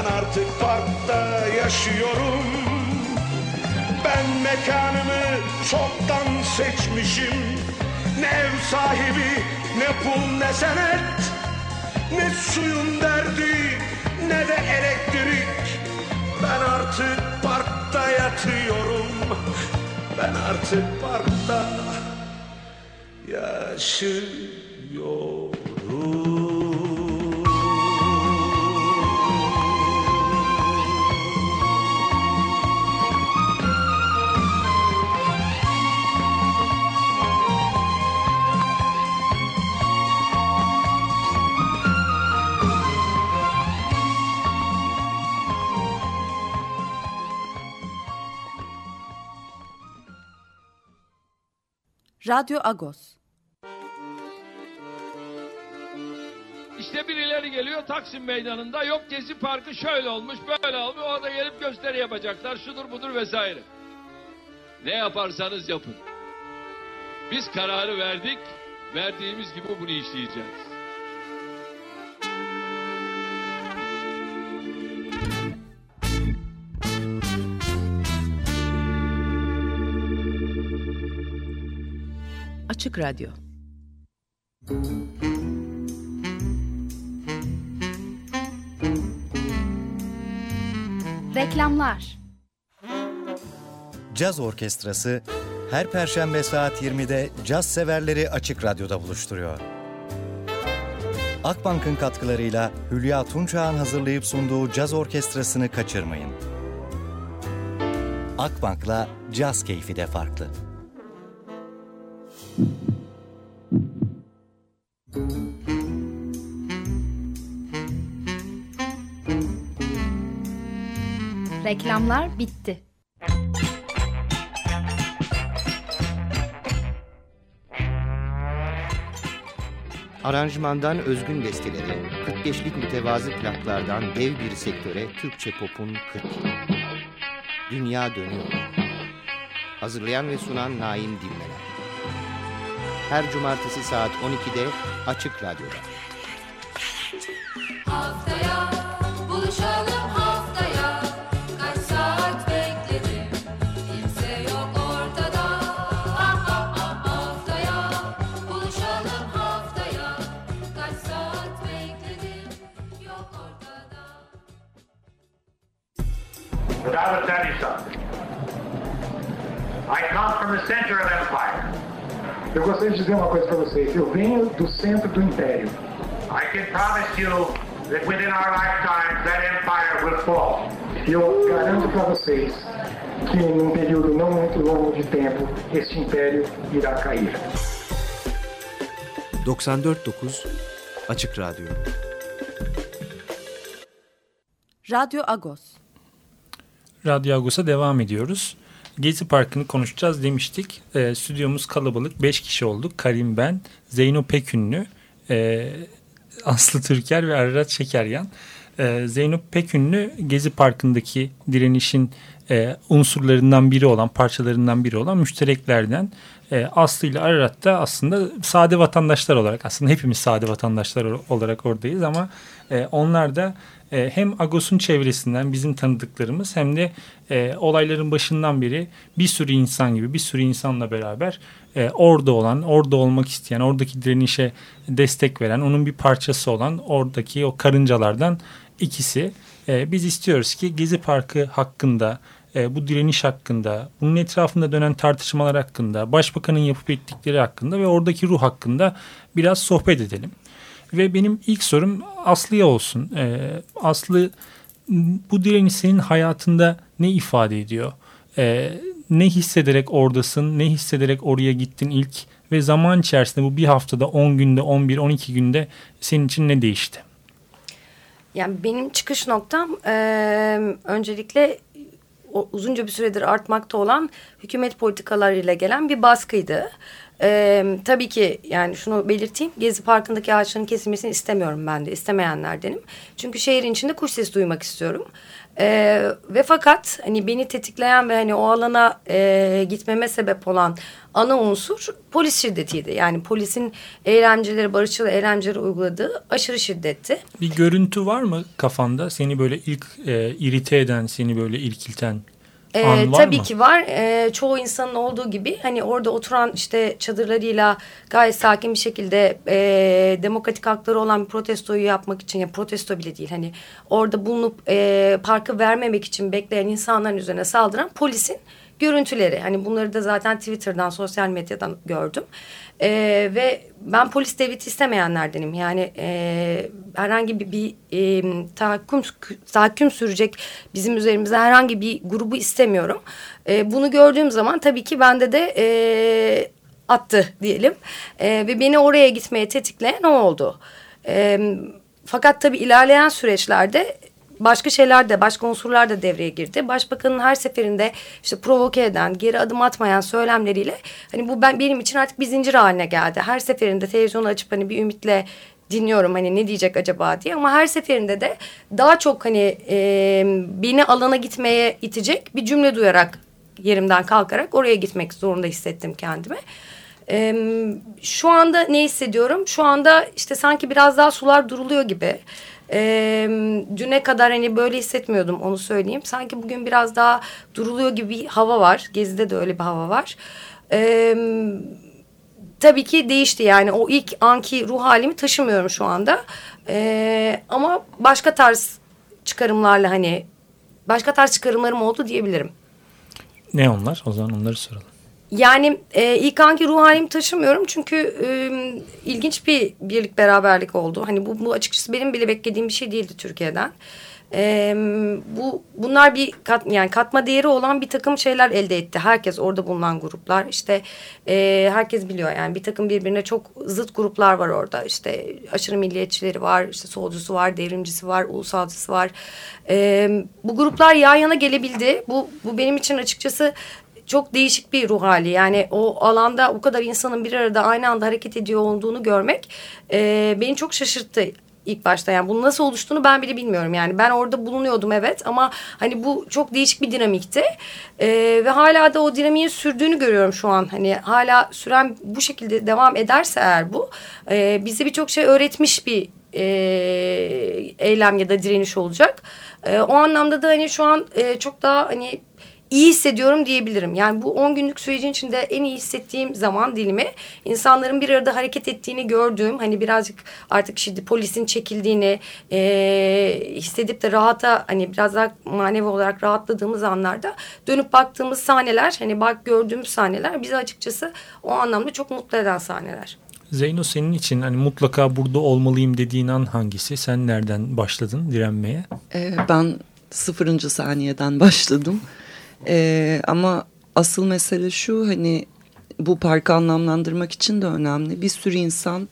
Ben artık parkta yaşıyorum. Ben mekanımı çoktan seçmişim. Ne ev sahibi ne pul ne senet. Ne suyun derdi ne de elektrik. Ben artık parkta yatıyorum. Ben artık parkta yaşıyorum Radyo Agos. İşte birileri geliyor Taksim Meydanı'nda yok Gezi Parkı şöyle olmuş böyle olmuş orada gelip gösteri yapacaklar şudur budur vesaire. Ne yaparsanız yapın. Biz kararı verdik verdiğimiz gibi bunu işleyeceğiz. Açık Radyo. Reklamlar Caz Orkestrası her perşembe saat 20'de caz severleri Açık Radyo'da buluşturuyor. Akbank'ın katkılarıyla Hülya Tunçağ'ın hazırlayıp sunduğu caz orkestrasını kaçırmayın. Akbank'la caz keyfi de farklı. Reklamlar bitti. Aranjmandan özgün besteleri, 45'lik mütevazı plaklardan dev bir sektöre Türkçe popun 40 yılı. Dünya dönüyor. Hazırlayan ve sunan Naim Dilmeler. Her cumartesi saat 12'de Açık Radyo'da. Haftaya buluşalım haftaya Kaç saat bekledim Kimse yok ortada Ah ah ah haftaya Buluşalım haftaya Kaç saat bekledim Yok ortada tell you something. I come from the center of empire. Eu gostaria de dizer uma coisa para vocês. Eu venho do centro do império. I can promise you that within our lifetimes that empire will fall. E eu garanto para vocês que num período não muito longo de tempo, este império irá cair. 94.9 Açık Radyo Radyo Agos. Radyo Agos'a devam ediyoruz. Gezi Parkı'nı konuşacağız demiştik. E, stüdyomuz kalabalık. 5 kişi olduk. Karim ben, Zeyno Pekünlü, e, Aslı Türker ve Ararat Şekeryan. E, Zeynep Pekünlü Gezi Parkı'ndaki direnişin e, unsurlarından biri olan, parçalarından biri olan müştereklerden e, Aslı ile Ararat da aslında sade vatandaşlar olarak aslında hepimiz sade vatandaşlar olarak oradayız ama e, onlar da e, hem Agos'un çevresinden bizim tanıdıklarımız hem de e, olayların başından beri bir sürü insan gibi bir sürü insanla beraber e, orada olan, orada olmak isteyen, oradaki direnişe destek veren, onun bir parçası olan oradaki o karıncalardan ikisi. E, biz istiyoruz ki Gezi Parkı hakkında e, bu direniş hakkında, bunun etrafında dönen tartışmalar hakkında, başbakanın yapıp ettikleri hakkında ve oradaki ruh hakkında biraz sohbet edelim. Ve benim ilk sorum Aslı'ya olsun. E, Aslı bu direniş senin hayatında ne ifade ediyor? E, ne hissederek oradasın, ne hissederek oraya gittin ilk ve zaman içerisinde bu bir haftada 10 günde, 11, 12 günde senin için ne değişti? Yani benim çıkış noktam e, öncelikle uzunca bir süredir artmakta olan hükümet politikalarıyla gelen bir baskıydı. Ee, tabii ki yani şunu belirteyim. Gezi Parkı'ndaki ağaçların kesilmesini istemiyorum ben de. istemeyenlerdenim. Çünkü şehrin içinde kuş sesi duymak istiyorum. Ee, ve fakat hani beni tetikleyen ve hani o alana e, gitmeme sebep olan ana unsur polis şiddetiydi. Yani polisin eylemcileri, barışçıl eylemcileri uyguladığı aşırı şiddetti. Bir görüntü var mı kafanda? Seni böyle ilk e, irite eden, seni böyle irkilten ee, an var tabii mı? ki var. Ee, çoğu insanın olduğu gibi hani orada oturan işte çadırlarıyla gayet sakin bir şekilde e, demokratik hakları olan bir protestoyu yapmak için ya protesto bile değil hani orada bulunup e, parkı vermemek için bekleyen insanların üzerine saldıran polisin görüntüleri. Hani bunları da zaten Twitter'dan, sosyal medyadan gördüm. Ee, ve ben polis devleti istemeyenlerdenim. Yani e, herhangi bir, bir e, tahakküm, tahakküm sürecek bizim üzerimize herhangi bir grubu istemiyorum. E, bunu gördüğüm zaman tabii ki bende de e, attı diyelim. E, ve beni oraya gitmeye tetikleyen o oldu. E, fakat tabii ilerleyen süreçlerde başka şeyler de başka unsurlar da devreye girdi. Başbakanın her seferinde işte provoke eden, geri adım atmayan söylemleriyle hani bu ben benim için artık bir zincir haline geldi. Her seferinde televizyonu açıp hani bir ümitle dinliyorum hani ne diyecek acaba diye ama her seferinde de daha çok hani e, beni alana gitmeye itecek bir cümle duyarak yerimden kalkarak oraya gitmek zorunda hissettim kendimi. Ee, şu anda ne hissediyorum? Şu anda işte sanki biraz daha sular duruluyor gibi. Ee, düne kadar hani böyle hissetmiyordum onu söyleyeyim. Sanki bugün biraz daha duruluyor gibi bir hava var. Gezi'de de öyle bir hava var. Ee, tabii ki değişti yani o ilk anki ruh halimi taşımıyorum şu anda. Ee, ama başka tarz çıkarımlarla hani başka tarz çıkarımlarım oldu diyebilirim. Ne onlar? O zaman onları soralım. Yani e, ilk anki ruh halimi taşımıyorum çünkü e, ilginç bir birlik beraberlik oldu. Hani bu, bu açıkçası benim bile beklediğim bir şey değildi Türkiye'den. E, bu bunlar bir kat, yani katma değeri olan bir takım şeyler elde etti. Herkes orada bulunan gruplar işte e, herkes biliyor yani bir takım birbirine çok zıt gruplar var orada. İşte aşırı milliyetçileri var, işte solcusu var, devrimcisi var, ulusalcısı var. E, bu gruplar yan yana gelebildi. Bu bu benim için açıkçası çok değişik bir ruh hali. Yani o alanda o kadar insanın bir arada aynı anda hareket ediyor olduğunu görmek e, beni çok şaşırttı ilk başta. Yani bunun nasıl oluştuğunu ben bile bilmiyorum. Yani ben orada bulunuyordum evet ama hani bu çok değişik bir dinamikti. E, ve hala da o dinamiğin sürdüğünü görüyorum şu an. Hani hala süren bu şekilde devam ederse eğer bu e, bize birçok şey öğretmiş bir e, eylem ya da direniş olacak. E, o anlamda da hani şu an e, çok daha hani iyi hissediyorum diyebilirim. Yani bu 10 günlük sürecin içinde en iyi hissettiğim zaman dilimi insanların bir arada hareket ettiğini gördüğüm hani birazcık artık şimdi polisin çekildiğini e, hissedip de rahata hani biraz daha manevi olarak rahatladığımız anlarda dönüp baktığımız sahneler hani bak gördüğümüz sahneler bizi açıkçası o anlamda çok mutlu eden sahneler. Zeyno senin için hani mutlaka burada olmalıyım dediğin an hangisi? Sen nereden başladın direnmeye? Ee, ben sıfırıncı saniyeden başladım. Ee, ama asıl mesele şu hani bu parkı anlamlandırmak için de önemli. Bir sürü insan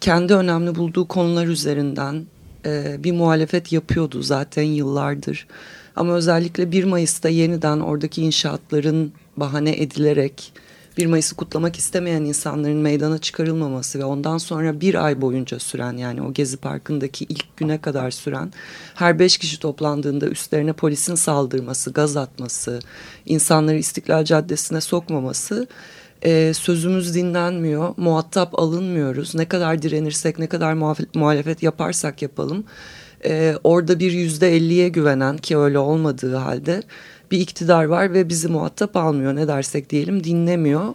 kendi önemli bulduğu konular üzerinden e, bir muhalefet yapıyordu zaten yıllardır. Ama özellikle 1 Mayıs'ta yeniden oradaki inşaatların bahane edilerek 1 Mayıs'ı kutlamak istemeyen insanların meydana çıkarılmaması ve ondan sonra bir ay boyunca süren yani o Gezi Parkı'ndaki ilk güne kadar süren her beş kişi toplandığında üstlerine polisin saldırması, gaz atması, insanları İstiklal Caddesi'ne sokmaması e, sözümüz dinlenmiyor, muhatap alınmıyoruz. Ne kadar direnirsek, ne kadar muhalefet yaparsak yapalım. E, orada bir yüzde elliye güvenen ki öyle olmadığı halde bir iktidar var ve bizi muhatap almıyor ne dersek diyelim dinlemiyor.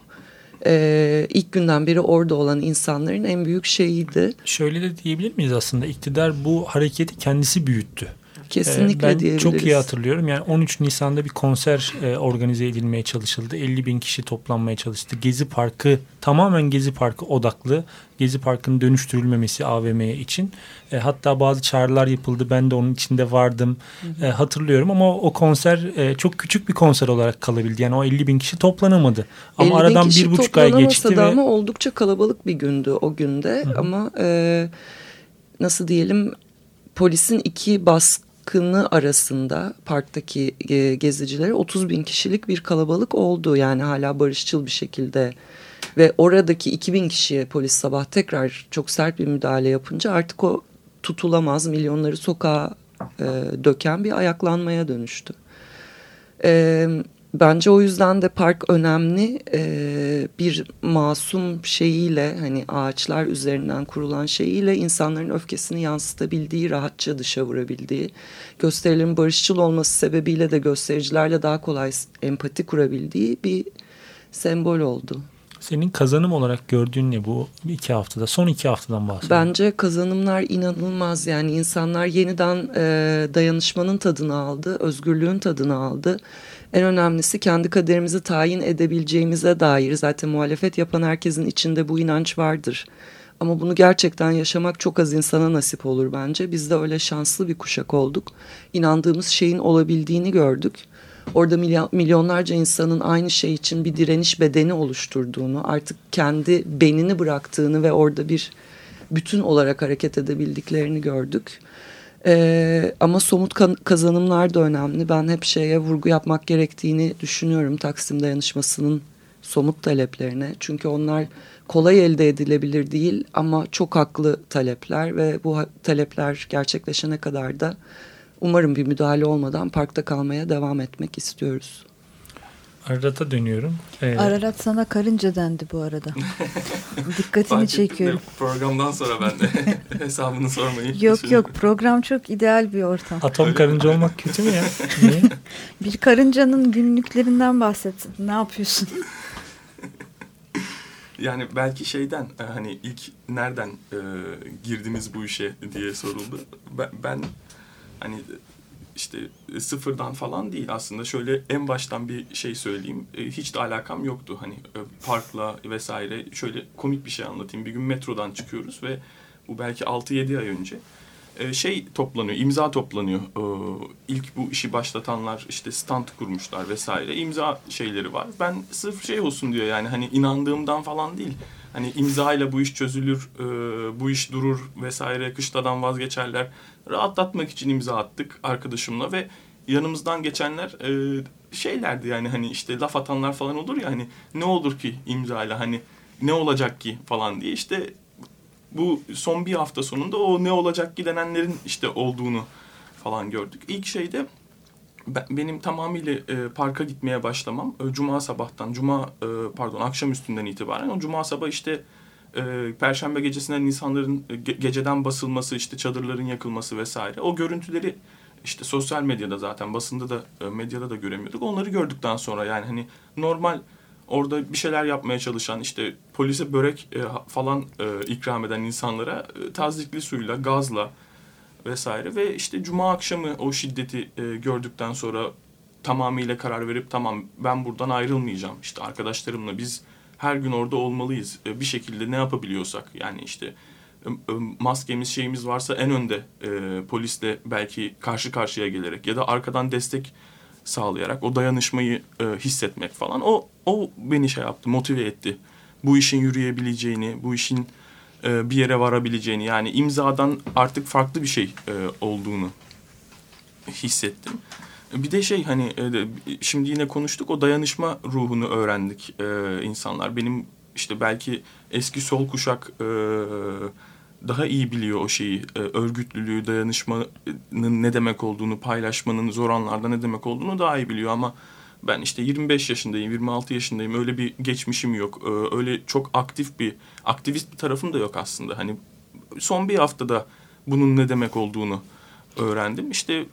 Ee, ilk günden beri orada olan insanların en büyük şeyiydi. Şöyle de diyebilir miyiz aslında iktidar bu hareketi kendisi büyüttü. Kesinlikle ben diyebiliriz. çok iyi hatırlıyorum. Yani 13 Nisan'da bir konser e, organize edilmeye çalışıldı. 50 bin kişi toplanmaya çalıştı. Gezi Parkı tamamen Gezi Parkı odaklı. Gezi Parkı'nın dönüştürülmemesi AVM'ye için. E, hatta bazı çağrılar yapıldı. Ben de onun içinde vardım. Hı hı. E, hatırlıyorum ama o konser e, çok küçük bir konser olarak kalabildi. Yani o 50 bin kişi toplanamadı. Ama aradan bir buçuk ay geçti. Ve... ama oldukça kalabalık bir gündü o günde. Hı hı. Ama e, nasıl diyelim polisin iki baskı yakını arasında parktaki e, gezicilere 30 bin kişilik bir kalabalık oldu. Yani hala barışçıl bir şekilde ve oradaki 2000 kişiye polis sabah tekrar çok sert bir müdahale yapınca artık o tutulamaz milyonları sokağa e, döken bir ayaklanmaya dönüştü. E, Bence o yüzden de park önemli ee, bir masum şeyiyle hani ağaçlar üzerinden kurulan şeyiyle insanların öfkesini yansıtabildiği, rahatça dışa vurabildiği, gösterilerin barışçıl olması sebebiyle de göstericilerle daha kolay empati kurabildiği bir sembol oldu. Senin kazanım olarak gördüğün ne bu iki haftada? Son iki haftadan bahsediyorum. Bence kazanımlar inanılmaz. Yani insanlar yeniden e, dayanışmanın tadını aldı, özgürlüğün tadını aldı en önemlisi kendi kaderimizi tayin edebileceğimize dair zaten muhalefet yapan herkesin içinde bu inanç vardır. Ama bunu gerçekten yaşamak çok az insana nasip olur bence. Biz de öyle şanslı bir kuşak olduk. İnandığımız şeyin olabildiğini gördük. Orada milyonlarca insanın aynı şey için bir direniş bedeni oluşturduğunu, artık kendi benini bıraktığını ve orada bir bütün olarak hareket edebildiklerini gördük. Ee, ama somut kazanımlar da önemli. Ben hep şeye vurgu yapmak gerektiğini düşünüyorum Taksim Dayanışması'nın somut taleplerine. Çünkü onlar kolay elde edilebilir değil ama çok haklı talepler ve bu talepler gerçekleşene kadar da umarım bir müdahale olmadan parkta kalmaya devam etmek istiyoruz. Ararat'a dönüyorum. Ee, Ararat sana karınca dendi bu arada. <laughs> Dikkatini çekiyorum. Programdan sonra ben de <laughs> hesabını sormayı Yok yok program çok ideal bir ortam. Atom karınca olmak kötü mü ya? <laughs> Niye? Bir karıncanın günlüklerinden bahsetsin. Ne yapıyorsun? yani belki şeyden e, hani ilk nereden e, girdiniz bu işe diye soruldu. Ben, ben hani işte e, sıfırdan falan değil aslında. Şöyle en baştan bir şey söyleyeyim. E, hiç de alakam yoktu. Hani e, parkla vesaire şöyle komik bir şey anlatayım. Bir gün metrodan çıkıyoruz ve bu belki 6-7 ay önce şey toplanıyor imza toplanıyor. İlk bu işi başlatanlar işte stand kurmuşlar vesaire. İmza şeyleri var. Ben sırf şey olsun diyor yani hani inandığımdan falan değil hani imzayla bu iş çözülür, e, bu iş durur vesaire, kışladan vazgeçerler. Rahatlatmak için imza attık arkadaşımla ve yanımızdan geçenler e, şeylerdi yani hani işte laf atanlar falan olur ya hani ne olur ki imzayla hani ne olacak ki falan diye işte bu son bir hafta sonunda o ne olacak ki denenlerin işte olduğunu falan gördük. İlk şeyde benim tamamıyla e, parka gitmeye başlamam. E, cuma sabahtan cuma e, pardon akşam üstünden itibaren. O cuma sabah işte e, perşembe gecesinden insanların e, ge geceden basılması işte çadırların yakılması vesaire. O görüntüleri işte sosyal medyada zaten basında da e, medyada da göremiyorduk. Onları gördükten sonra yani hani normal orada bir şeyler yapmaya çalışan işte polise börek e, falan e, ikram eden insanlara e, tazikli suyla gazla vesaire ve işte cuma akşamı o şiddeti e, gördükten sonra tamamıyla karar verip tamam ben buradan ayrılmayacağım. İşte arkadaşlarımla biz her gün orada olmalıyız. E, bir şekilde ne yapabiliyorsak yani işte maskemiz şeyimiz varsa en önde e, polisle belki karşı karşıya gelerek ya da arkadan destek sağlayarak o dayanışmayı e, hissetmek falan o o beni şey yaptı motive etti. Bu işin yürüyebileceğini, bu işin e, bir yere varabileceğini yani imzadan artık farklı bir şey e, olduğunu hissettim. Bir de şey hani e, şimdi yine konuştuk o dayanışma ruhunu öğrendik e, insanlar. Benim işte belki eski sol kuşak e, daha iyi biliyor o şeyi. E, örgütlülüğü, dayanışmanın ne demek olduğunu, paylaşmanın zor anlarda ne demek olduğunu daha iyi biliyor ama ben işte 25 yaşındayım, 26 yaşındayım. Öyle bir geçmişim yok. E, öyle çok aktif bir, aktivist bir tarafım da yok aslında. Hani son bir haftada bunun ne demek olduğunu öğrendim. İşte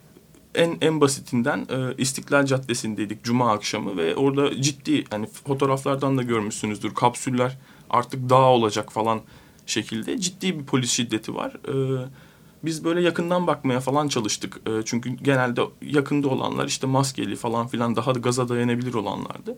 en en basitinden e, İstiklal Caddesi'ndeydik Cuma akşamı ve orada ciddi hani fotoğraflardan da görmüşsünüzdür kapsüller artık dağ olacak falan şekilde ciddi bir polis şiddeti var. E, biz böyle yakından bakmaya falan çalıştık. E, çünkü genelde yakında olanlar işte maskeli falan filan daha da gaza dayanabilir olanlardı.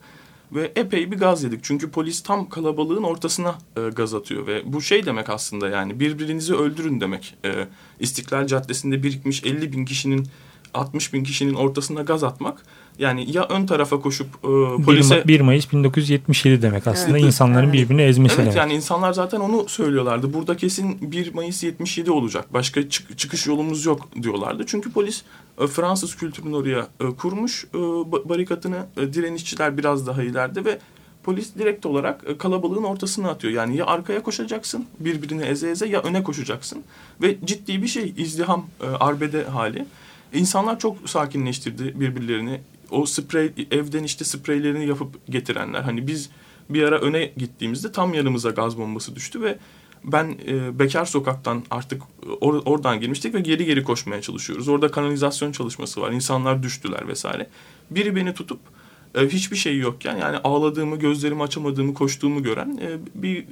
Ve epey bir gaz yedik. Çünkü polis tam kalabalığın ortasına e, gaz atıyor. Ve bu şey demek aslında yani birbirinizi öldürün demek. E, İstiklal Caddesi'nde birikmiş 50 bin kişinin 60 bin kişinin ortasına gaz atmak. Yani ya ön tarafa koşup e, 1, polise... 1 Mayıs 1977 demek aslında Evet. insanların birbirini ezmesi Evet demek. yani insanlar zaten onu söylüyorlardı. Burada kesin 1 Mayıs 77 olacak. Başka çık- çıkış yolumuz yok diyorlardı. Çünkü polis e, Fransız kültürünü oraya e, kurmuş. E, ba- barikatını e, direnişçiler biraz daha ileride ve polis direkt olarak e, kalabalığın ortasına atıyor. Yani ya arkaya koşacaksın birbirini eze eze ya öne koşacaksın. Ve ciddi bir şey izdiham, e, arbede hali. İnsanlar çok sakinleştirdi birbirlerini. O sprey evden işte spreylerini yapıp getirenler. Hani biz bir ara öne gittiğimizde tam yanımıza gaz bombası düştü ve ben e, Bekar Sokak'tan artık or- oradan girmiştik ve geri geri koşmaya çalışıyoruz. Orada kanalizasyon çalışması var. İnsanlar düştüler vesaire. Biri beni tutup e, hiçbir şey yokken yani ağladığımı, gözlerimi açamadığımı, koştuğumu gören e, bir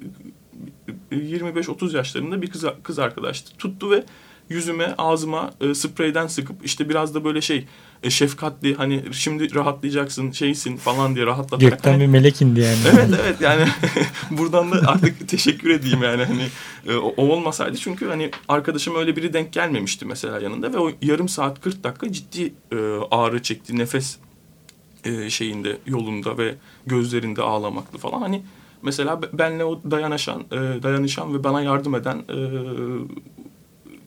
25-30 yaşlarında bir kız, kız arkadaştı. Tuttu ve yüzüme, ağzıma e, spreyden sıkıp işte biraz da böyle şey e, şefkatli hani şimdi rahatlayacaksın şeysin falan diye rahatlatarak. Gökten hani- bir melek indi yani. Evet evet yani <laughs> buradan da artık teşekkür edeyim yani hani e, o, o olmasaydı çünkü hani arkadaşım öyle biri denk gelmemişti mesela yanında ve o yarım saat 40 dakika ciddi e, ağrı çekti nefes e, şeyinde yolunda ve gözlerinde ağlamaklı falan hani mesela be- benle o dayanışan e, dayanışan ve bana yardım eden e,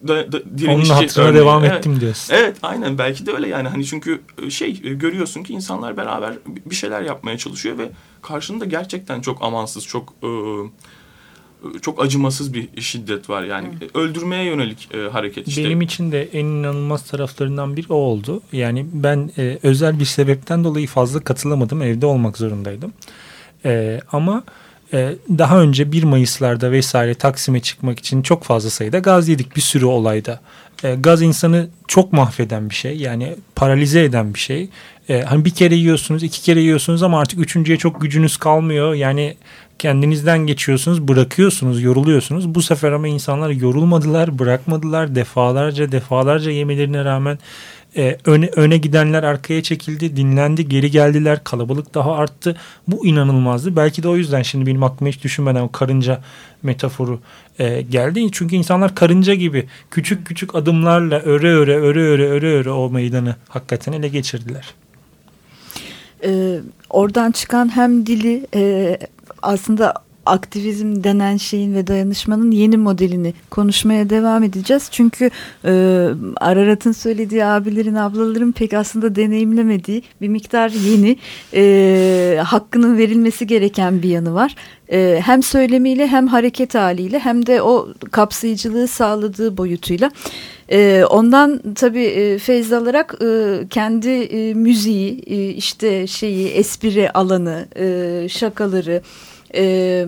da, da, direnişçi hatırına örneği. devam Evet. ettim diyorsun. Evet aynen belki de öyle yani hani çünkü e, şey e, görüyorsun ki insanlar beraber bir şeyler yapmaya çalışıyor ve karşında gerçekten çok amansız çok e, çok acımasız bir şiddet var yani E, öldürmeye yönelik e, hareket işte. Benim için de en inanılmaz taraflarından biri o oldu. Yani ben e, özel bir sebepten dolayı fazla katılamadım. Evde olmak zorundaydım. E, ama daha önce 1 Mayıs'larda vesaire Taksim'e çıkmak için çok fazla sayıda gaz yedik bir sürü olayda. E, gaz insanı çok mahveden bir şey. Yani paralize eden bir şey. E, hani bir kere yiyorsunuz, iki kere yiyorsunuz ama artık üçüncüye çok gücünüz kalmıyor. Yani kendinizden geçiyorsunuz, bırakıyorsunuz, yoruluyorsunuz. Bu sefer ama insanlar yorulmadılar, bırakmadılar. Defalarca defalarca yemelerine rağmen e, öne, öne gidenler arkaya çekildi, dinlendi, geri geldiler. Kalabalık daha arttı. Bu inanılmazdı. Belki de o yüzden şimdi benim aklıma hiç düşünmeden o karınca metaforu e, geldi. Çünkü insanlar karınca gibi küçük küçük adımlarla öre öre öre öre öre öre o meydanı hakikaten ele geçirdiler. Ee, oradan çıkan hem dili e, aslında aktivizm denen şeyin ve dayanışmanın yeni modelini konuşmaya devam edeceğiz. Çünkü e, Ararat'ın söylediği abilerin ablaların pek aslında deneyimlemediği bir miktar yeni e, hakkının verilmesi gereken bir yanı var. E, hem söylemiyle hem hareket haliyle hem de o kapsayıcılığı sağladığı boyutuyla. E, ondan tabii e, feyz alarak e, kendi e, müziği, işte şeyi, espri alanı, şakaları, e,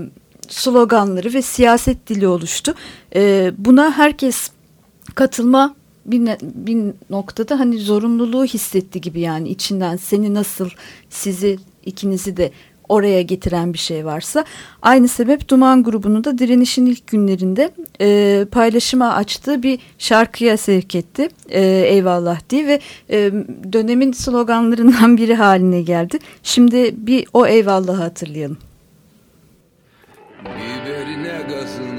sloganları ve siyaset dili oluştu. E, buna herkes katılma bir, bir noktada hani zorunluluğu hissetti gibi yani içinden seni nasıl sizi ikinizi de oraya getiren bir şey varsa aynı sebep Duman grubunu da direnişin ilk günlerinde e, paylaşıma açtığı bir şarkıya sevk etti e, eyvallah diye ve e, dönemin sloganlarından biri haline geldi. Şimdi bir o eyvallahı hatırlayalım. Biberine gazına,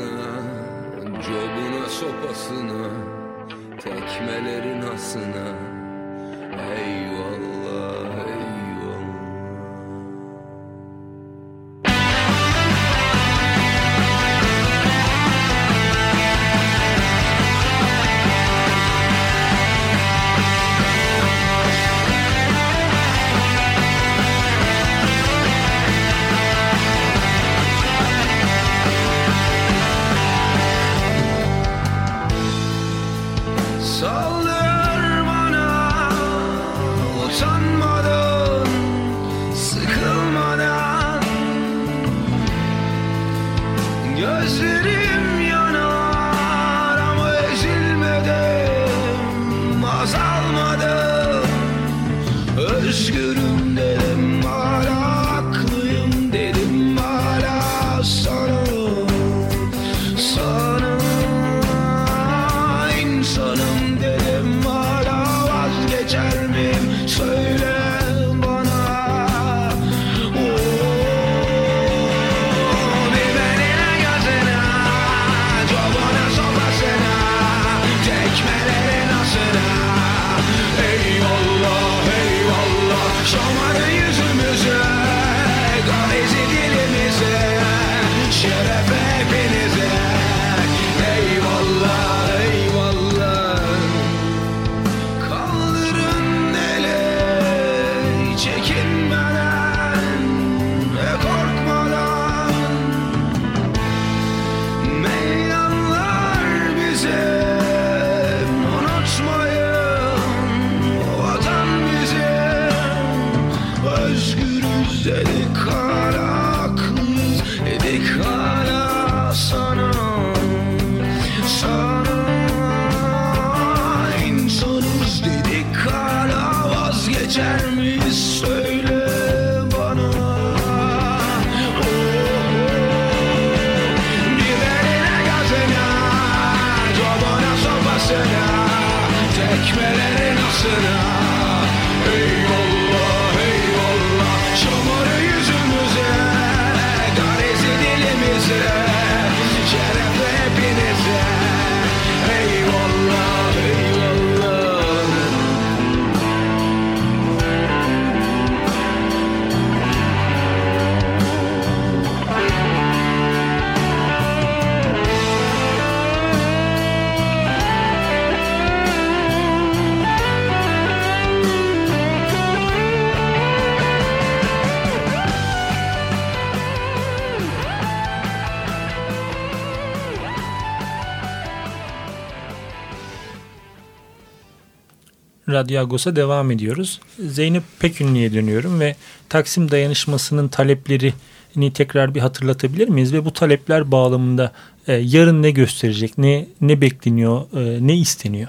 Radyo devam ediyoruz. Zeynep Pekünlü'ye dönüyorum ve Taksim dayanışmasının taleplerini tekrar bir hatırlatabilir miyiz? Ve bu talepler bağlamında e, yarın ne gösterecek, ne ne bekleniyor, e, ne isteniyor?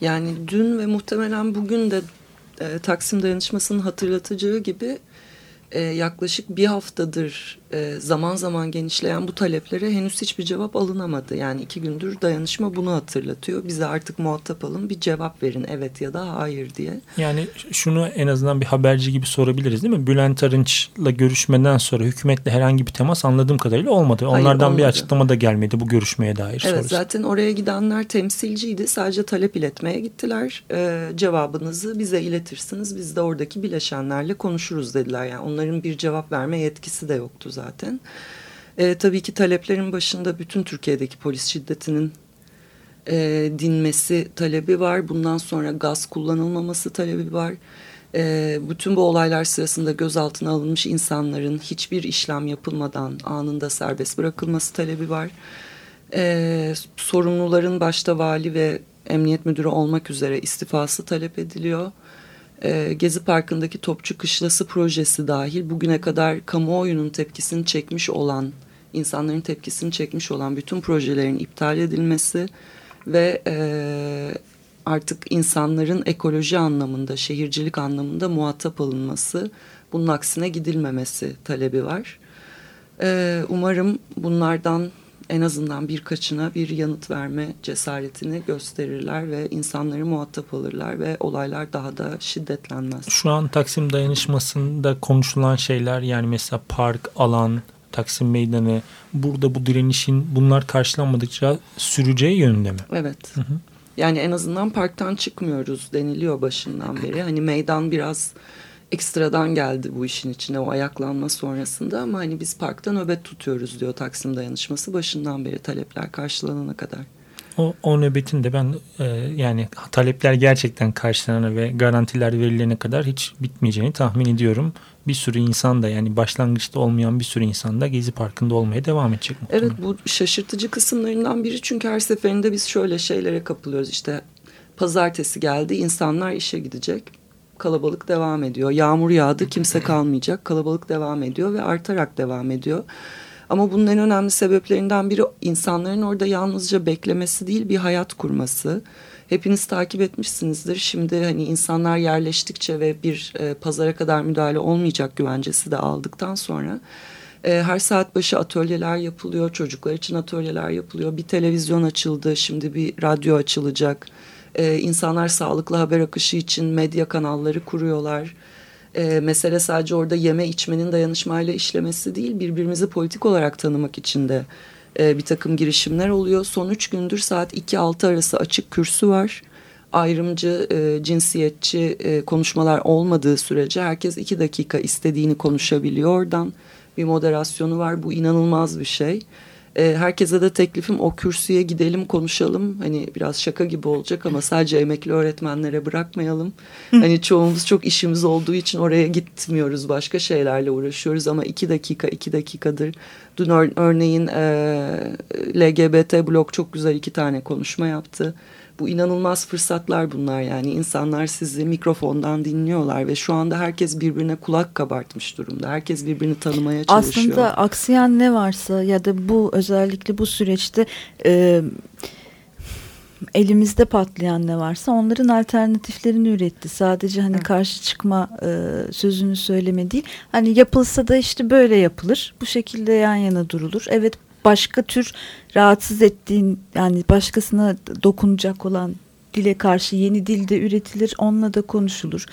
Yani dün ve muhtemelen bugün de e, Taksim Dayanışması'nın hatırlatacağı gibi e, yaklaşık bir haftadır e, zaman zaman genişleyen bu taleplere henüz hiçbir cevap alınamadı. Yani iki gündür dayanışma bunu hatırlatıyor. Bize artık muhatap alın bir cevap verin evet ya da hayır diye. Yani şunu en azından bir haberci gibi sorabiliriz değil mi? Bülent Arınç'la görüşmeden sonra hükümetle herhangi bir temas anladığım kadarıyla olmadı. Hayır, Onlardan bir olmadı. açıklama da gelmedi bu görüşmeye dair. Evet sonrası. zaten oraya gidenler temsilciydi. Sadece talep iletmeye gittiler. Ee, cevabınızı bize iletirsiniz. Biz de oradaki bileşenlerle konuşuruz dediler. Yani onların bir cevap verme yetkisi de yoktu zaten. Ee, tabii ki taleplerin başında bütün Türkiye'deki polis şiddetinin e, dinmesi talebi var. Bundan sonra gaz kullanılmaması talebi var. E, bütün bu olaylar sırasında gözaltına alınmış insanların hiçbir işlem yapılmadan anında serbest bırakılması talebi var. E, sorumluların başta vali ve emniyet müdürü olmak üzere istifası talep ediliyor. E, Gezi Parkı'ndaki Topçu Kışlası projesi dahil bugüne kadar kamuoyunun tepkisini çekmiş olan, insanların tepkisini çekmiş olan bütün projelerin iptal edilmesi ve e, artık insanların ekoloji anlamında, şehircilik anlamında muhatap alınması, bunun aksine gidilmemesi talebi var. E, umarım bunlardan en azından birkaçına bir yanıt verme cesaretini gösterirler ve insanları muhatap alırlar ve olaylar daha da şiddetlenmez. Şu an Taksim dayanışmasında konuşulan şeyler yani mesela park, alan, Taksim Meydanı burada bu direnişin bunlar karşılanmadıkça süreceği yönünde mi? Evet. Yani en azından parktan çıkmıyoruz deniliyor başından beri. Hani meydan biraz ekstradan geldi bu işin içine o ayaklanma sonrasında ama hani biz parkta nöbet tutuyoruz diyor Taksim Dayanışması başından beri talepler karşılanana kadar. O, o nöbetin de ben e, yani talepler gerçekten karşılanana ve garantiler verilene kadar hiç bitmeyeceğini tahmin ediyorum. Bir sürü insan da yani başlangıçta olmayan bir sürü insan da Gezi Parkı'nda olmaya devam edecek. Evet bu şaşırtıcı kısımlarından biri çünkü her seferinde biz şöyle şeylere kapılıyoruz. İşte pazartesi geldi insanlar işe gidecek kalabalık devam ediyor. Yağmur yağdı kimse kalmayacak kalabalık devam ediyor ve artarak devam ediyor. Ama bunun en önemli sebeplerinden biri insanların orada yalnızca beklemesi değil bir hayat kurması. Hepiniz takip etmişsinizdir. Şimdi hani insanlar yerleştikçe ve bir e, pazara kadar müdahale olmayacak güvencesi de aldıktan sonra e, her saat başı atölyeler yapılıyor. Çocuklar için atölyeler yapılıyor. Bir televizyon açıldı. Şimdi bir radyo açılacak. E, insanlar sağlıklı haber akışı için medya kanalları kuruyorlar. E, mesele sadece orada yeme içmenin dayanışmayla işlemesi değil birbirimizi politik olarak tanımak için de e, bir takım girişimler oluyor. Son üç gündür saat 2-6 arası açık kürsü var. ayrımcı, e, cinsiyetçi e, konuşmalar olmadığı sürece herkes iki dakika istediğini konuşabiliyor oradan. Bir moderasyonu var. Bu inanılmaz bir şey. E, herkese de teklifim o kürsüye gidelim konuşalım. Hani biraz şaka gibi olacak ama sadece emekli öğretmenlere bırakmayalım. hani çoğumuz çok işimiz olduğu için oraya gitmiyoruz. Başka şeylerle uğraşıyoruz ama iki dakika iki dakikadır. Dün ör- örneğin e, LGBT blok çok güzel iki tane konuşma yaptı. Bu inanılmaz fırsatlar bunlar yani insanlar sizi mikrofondan dinliyorlar ve şu anda herkes birbirine kulak kabartmış durumda. Herkes birbirini tanımaya çalışıyor. Aslında aksayan ne varsa ya da bu özellikle bu süreçte e, elimizde patlayan ne varsa onların alternatiflerini üretti. Sadece hani karşı çıkma e, sözünü söyleme değil. Hani yapılsa da işte böyle yapılır. Bu şekilde yan yana durulur. Evet başka tür rahatsız ettiğin yani başkasına dokunacak olan dile karşı yeni dilde üretilir. Onunla da konuşulur.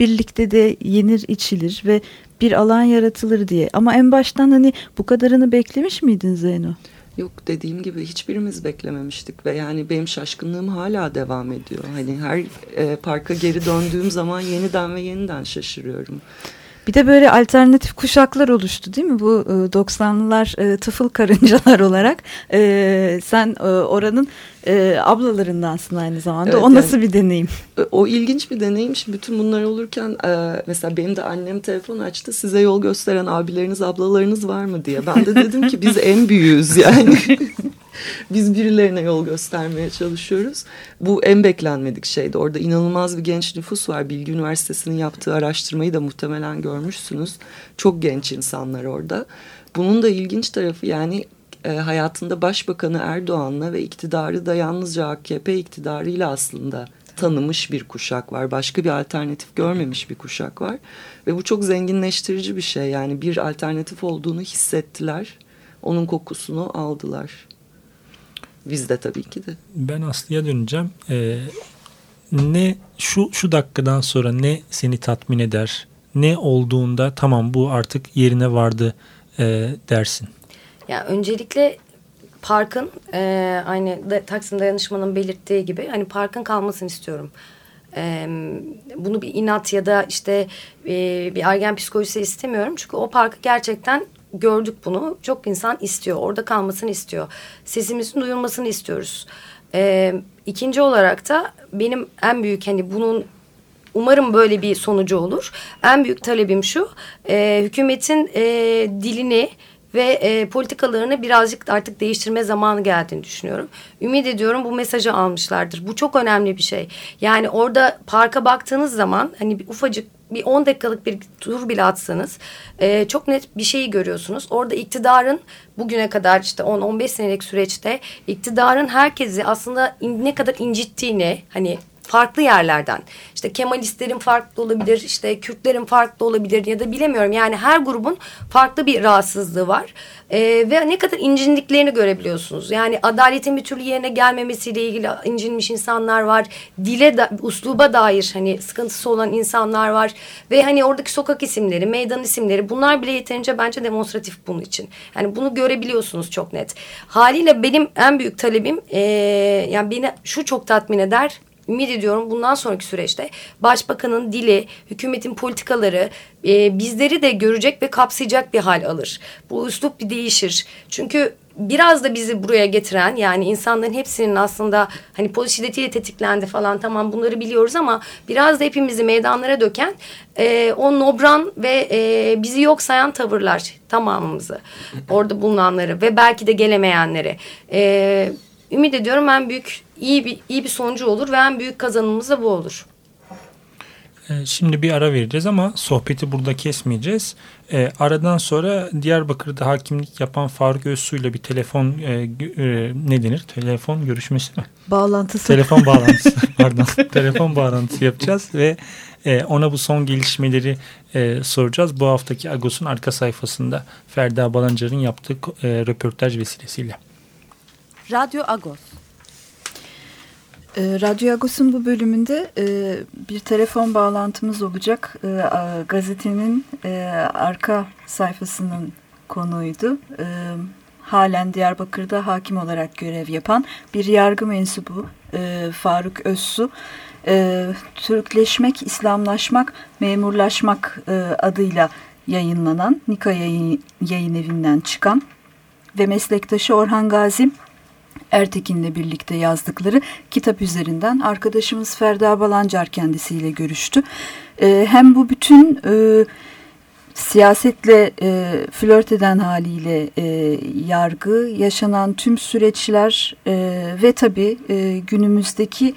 Birlikte de yenir içilir ve bir alan yaratılır diye. Ama en baştan hani bu kadarını beklemiş miydin Zeyno? Yok dediğim gibi hiçbirimiz beklememiştik ve yani benim şaşkınlığım hala devam ediyor. Hani her e, parka geri döndüğüm zaman yeniden ve yeniden şaşırıyorum. Bir de böyle alternatif kuşaklar oluştu değil mi? Bu e, 90'lılar e, tıfıl karıncalar <laughs> olarak. E, sen e, oranın e, ablalarındansın aynı zamanda. Evet, o nasıl yani- bir deneyim? E, O ilginç bir deneymiş. Bütün bunlar olurken e, mesela benim de annem telefon açtı. Size yol gösteren abileriniz, ablalarınız var mı diye. Ben de dedim ki biz en büyüğüz yani. <laughs> <laughs> biz birilerine yol göstermeye çalışıyoruz. Bu en beklenmedik şeydi. Orada inanılmaz bir genç nüfus var. Bilgi Üniversitesi'nin yaptığı araştırmayı da muhtemelen görmüşsünüz. Çok genç insanlar orada. Bunun da ilginç tarafı yani e, hayatında Başbakanı Erdoğan'la ve iktidarı da yalnızca AKP iktidarıyla aslında tanımış bir kuşak var. Başka bir alternatif görmemiş bir kuşak var. Ve bu çok zenginleştirici bir şey. Yani bir alternatif olduğunu hissettiler. Onun kokusunu aldılar. Biz de tabii ki de. Ben Aslı'ya döneceğim. Ee, ne şu şu dakikadan sonra ne seni tatmin eder? Ne olduğunda tamam bu artık yerine vardı e, dersin. Ya öncelikle parkın e, aynı da, Taksim Dayanışma'nın belirttiği gibi hani parkın kalmasını istiyorum. E, bunu bir inat ya da işte e, bir ergen psikolojisi istemiyorum. Çünkü o parkı gerçekten gördük bunu. Çok insan istiyor. Orada kalmasını istiyor. Sesimizin duyulmasını istiyoruz. E, ikinci olarak da benim en büyük hani bunun Umarım böyle bir sonucu olur. En büyük talebim şu, e, hükümetin e, dilini ve e, politikalarını birazcık artık değiştirme zamanı geldiğini düşünüyorum. Ümit ediyorum bu mesajı almışlardır. Bu çok önemli bir şey. Yani orada parka baktığınız zaman hani bir ufacık bir 10 dakikalık bir tur bile atsanız e, çok net bir şeyi görüyorsunuz. Orada iktidarın bugüne kadar işte 10-15 senelik süreçte iktidarın herkesi aslında ne kadar incittiğini hani farklı yerlerden. İşte Kemalistlerin farklı olabilir işte Kürtlerin farklı olabilir ya da bilemiyorum. Yani her grubun farklı bir rahatsızlığı var. Ee, ve ne kadar incindiklerini görebiliyorsunuz. Yani adaletin bir türlü yerine gelmemesiyle ilgili incinmiş insanlar var. Dile da, usluba dair hani sıkıntısı olan insanlar var. Ve hani oradaki sokak isimleri meydan isimleri bunlar bile yeterince bence demonstratif bunun için. Yani bunu görebiliyorsunuz çok net. Haliyle benim en büyük talebim ee, yani beni şu çok tatmin eder Ümit ediyorum bundan sonraki süreçte başbakanın dili, hükümetin politikaları e, bizleri de görecek ve kapsayacak bir hal alır. Bu üslup bir değişir. Çünkü biraz da bizi buraya getiren yani insanların hepsinin aslında hani polis şiddetiyle tetiklendi falan tamam bunları biliyoruz ama biraz da hepimizi meydanlara döken e, o nobran ve e, bizi yok sayan tavırlar tamamımızı orada bulunanları ve belki de gelemeyenleri. E, ümit ediyorum en büyük iyi bir iyi bir sonucu olur ve en büyük kazanımımız da bu olur. Ee, Şimdi bir ara vereceğiz ama sohbeti burada kesmeyeceğiz. Ee, aradan sonra Diyarbakır'da hakimlik yapan Faruk Özsu ile bir telefon e, e, ne denir? Telefon görüşmesi mi? Bağlantısı. Telefon bağlantısı <laughs> pardon. Telefon bağlantısı yapacağız ve e, ona bu son gelişmeleri e, soracağız. Bu haftaki Agos'un arka sayfasında Ferda Balancar'ın yaptığı e, röportaj vesilesiyle. Radyo Agos. E, Radyo Agos'un bu bölümünde e, bir telefon bağlantımız olacak. E, a- gazetenin e, arka sayfasının konuydu. E, halen Diyarbakır'da hakim olarak görev yapan bir yargı mensubu e, Faruk Özsu Türkleşmek, İslamlaşmak, Memurlaşmak adıyla yayınlanan Nika yayın, yayın evinden çıkan ve meslektaşı Orhan Gazi Ertekin'le birlikte yazdıkları kitap üzerinden arkadaşımız Ferda Balancar kendisiyle görüştü. E, hem bu bütün e, siyasetle e, flört eden haliyle e, yargı, yaşanan tüm süreçler e, ve tabii e, günümüzdeki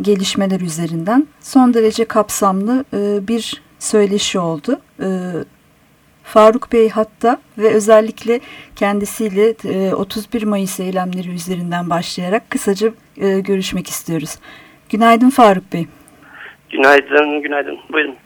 gelişmeler üzerinden son derece kapsamlı e, bir söyleşi oldu. E, Faruk Bey hatta ve özellikle kendisiyle e, 31 Mayıs eylemleri üzerinden başlayarak kısaca e, görüşmek istiyoruz. Günaydın Faruk Bey. Günaydın, günaydın. Buyurun.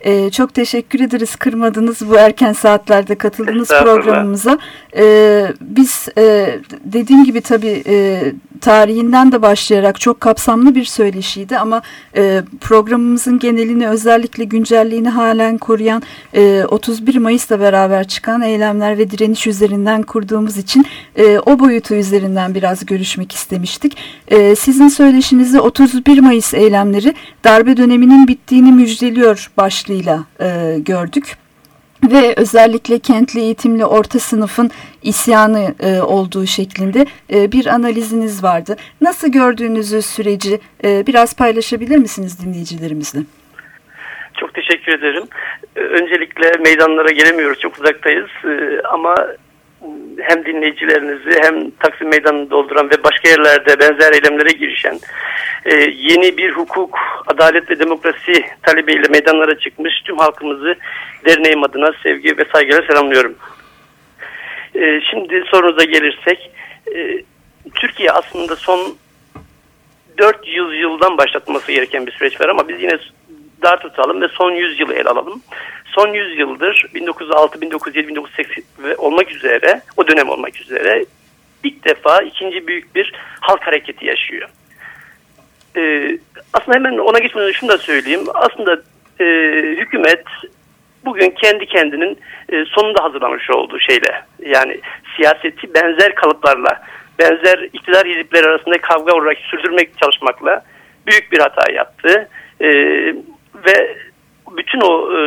Ee, çok teşekkür ederiz kırmadınız bu erken saatlerde katıldığınız programımıza. Ee, biz e, dediğim gibi tabii e, tarihinden de başlayarak çok kapsamlı bir söyleşiydi ama e, programımızın genelini özellikle güncelliğini halen koruyan e, 31 Mayıs'la beraber çıkan eylemler ve direniş üzerinden kurduğumuz için e, o boyutu üzerinden biraz görüşmek istemiştik. E, sizin söyleşinizde 31 Mayıs eylemleri darbe döneminin bittiğini müjdeliyor başlığıyla e, gördük. Ve özellikle kentli eğitimli orta sınıfın isyanı e, olduğu şeklinde e, bir analiziniz vardı. Nasıl gördüğünüzü süreci e, biraz paylaşabilir misiniz dinleyicilerimizle? Çok teşekkür ederim. Öncelikle meydanlara gelemiyoruz, çok uzaktayız. Ee, Ama hem dinleyicilerinizi hem Taksim Meydanı'nı dolduran ve başka yerlerde benzer eylemlere girişen e, yeni bir hukuk, adalet ve demokrasi talebiyle meydanlara çıkmış tüm halkımızı derneğim adına sevgi ve saygıyla selamlıyorum. Ee, Şimdi sorunuza gelirsek, e, Türkiye aslında son 4 yüzyıldan başlatması gereken bir süreç var ama biz yine dar tutalım ve son 100 yılı ele alalım. Son 100 yıldır 1906, 1907, 1980 ve olmak üzere o dönem olmak üzere ilk defa ikinci büyük bir halk hareketi yaşıyor. Ee, aslında hemen ona geçmeden şunu da söyleyeyim. Aslında e, hükümet bugün kendi kendinin e, sonunda hazırlamış olduğu şeyle yani siyaseti benzer kalıplarla benzer iktidar hizipleri arasında kavga olarak sürdürmek çalışmakla büyük bir hata yaptı. E, ve bütün o e,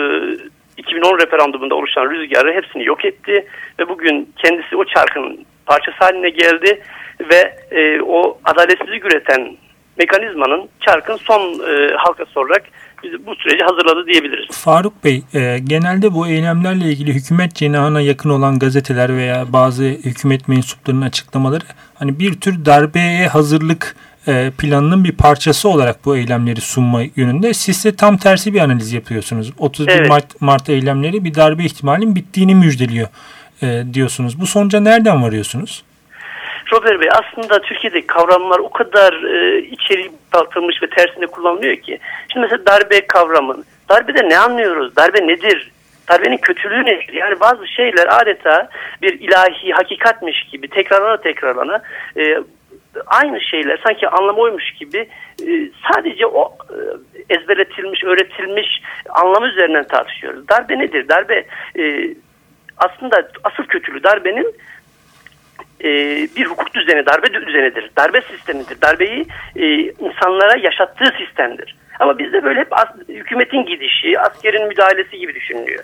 2010 referandumunda oluşan rüzgarı hepsini yok etti ve bugün kendisi o çarkın parçası haline geldi ve e, o adaletsizlik üreten mekanizmanın çarkın son e, halkası olarak bizi bu süreci hazırladı diyebiliriz. Faruk Bey, e, genelde bu eylemlerle ilgili hükümet cenahına yakın olan gazeteler veya bazı hükümet mensuplarının açıklamaları hani bir tür darbeye hazırlık e, planının bir parçası olarak bu eylemleri sunma yönünde. Siz de tam tersi bir analiz yapıyorsunuz. 31 Evet. Mart, Mart eylemleri bir darbe ihtimalinin bittiğini müjdeliyor e, diyorsunuz. Bu sonuca nereden varıyorsunuz? Robert Bey aslında Türkiye'deki kavramlar o kadar e, içeri dağıtılmış ve tersine kullanılıyor ki. Şimdi mesela darbe kavramı. Darbede ne anlıyoruz? Darbe nedir? Darbenin kötülüğü nedir? Yani bazı şeyler adeta bir ilahi hakikatmiş gibi tekrarlana tekrarlana e, aynı şeyler sanki anlamı oymuş gibi e, sadece o e, ezberletilmiş, öğretilmiş anlamı üzerinden tartışıyoruz. Darbe nedir? Darbe e, aslında asıl kötülüğü darbenin bir hukuk düzeni, darbe düzenidir. Darbe sistemidir. Darbeyi insanlara yaşattığı sistemdir. Ama bizde böyle hep hükümetin gidişi, askerin müdahalesi gibi düşünülüyor.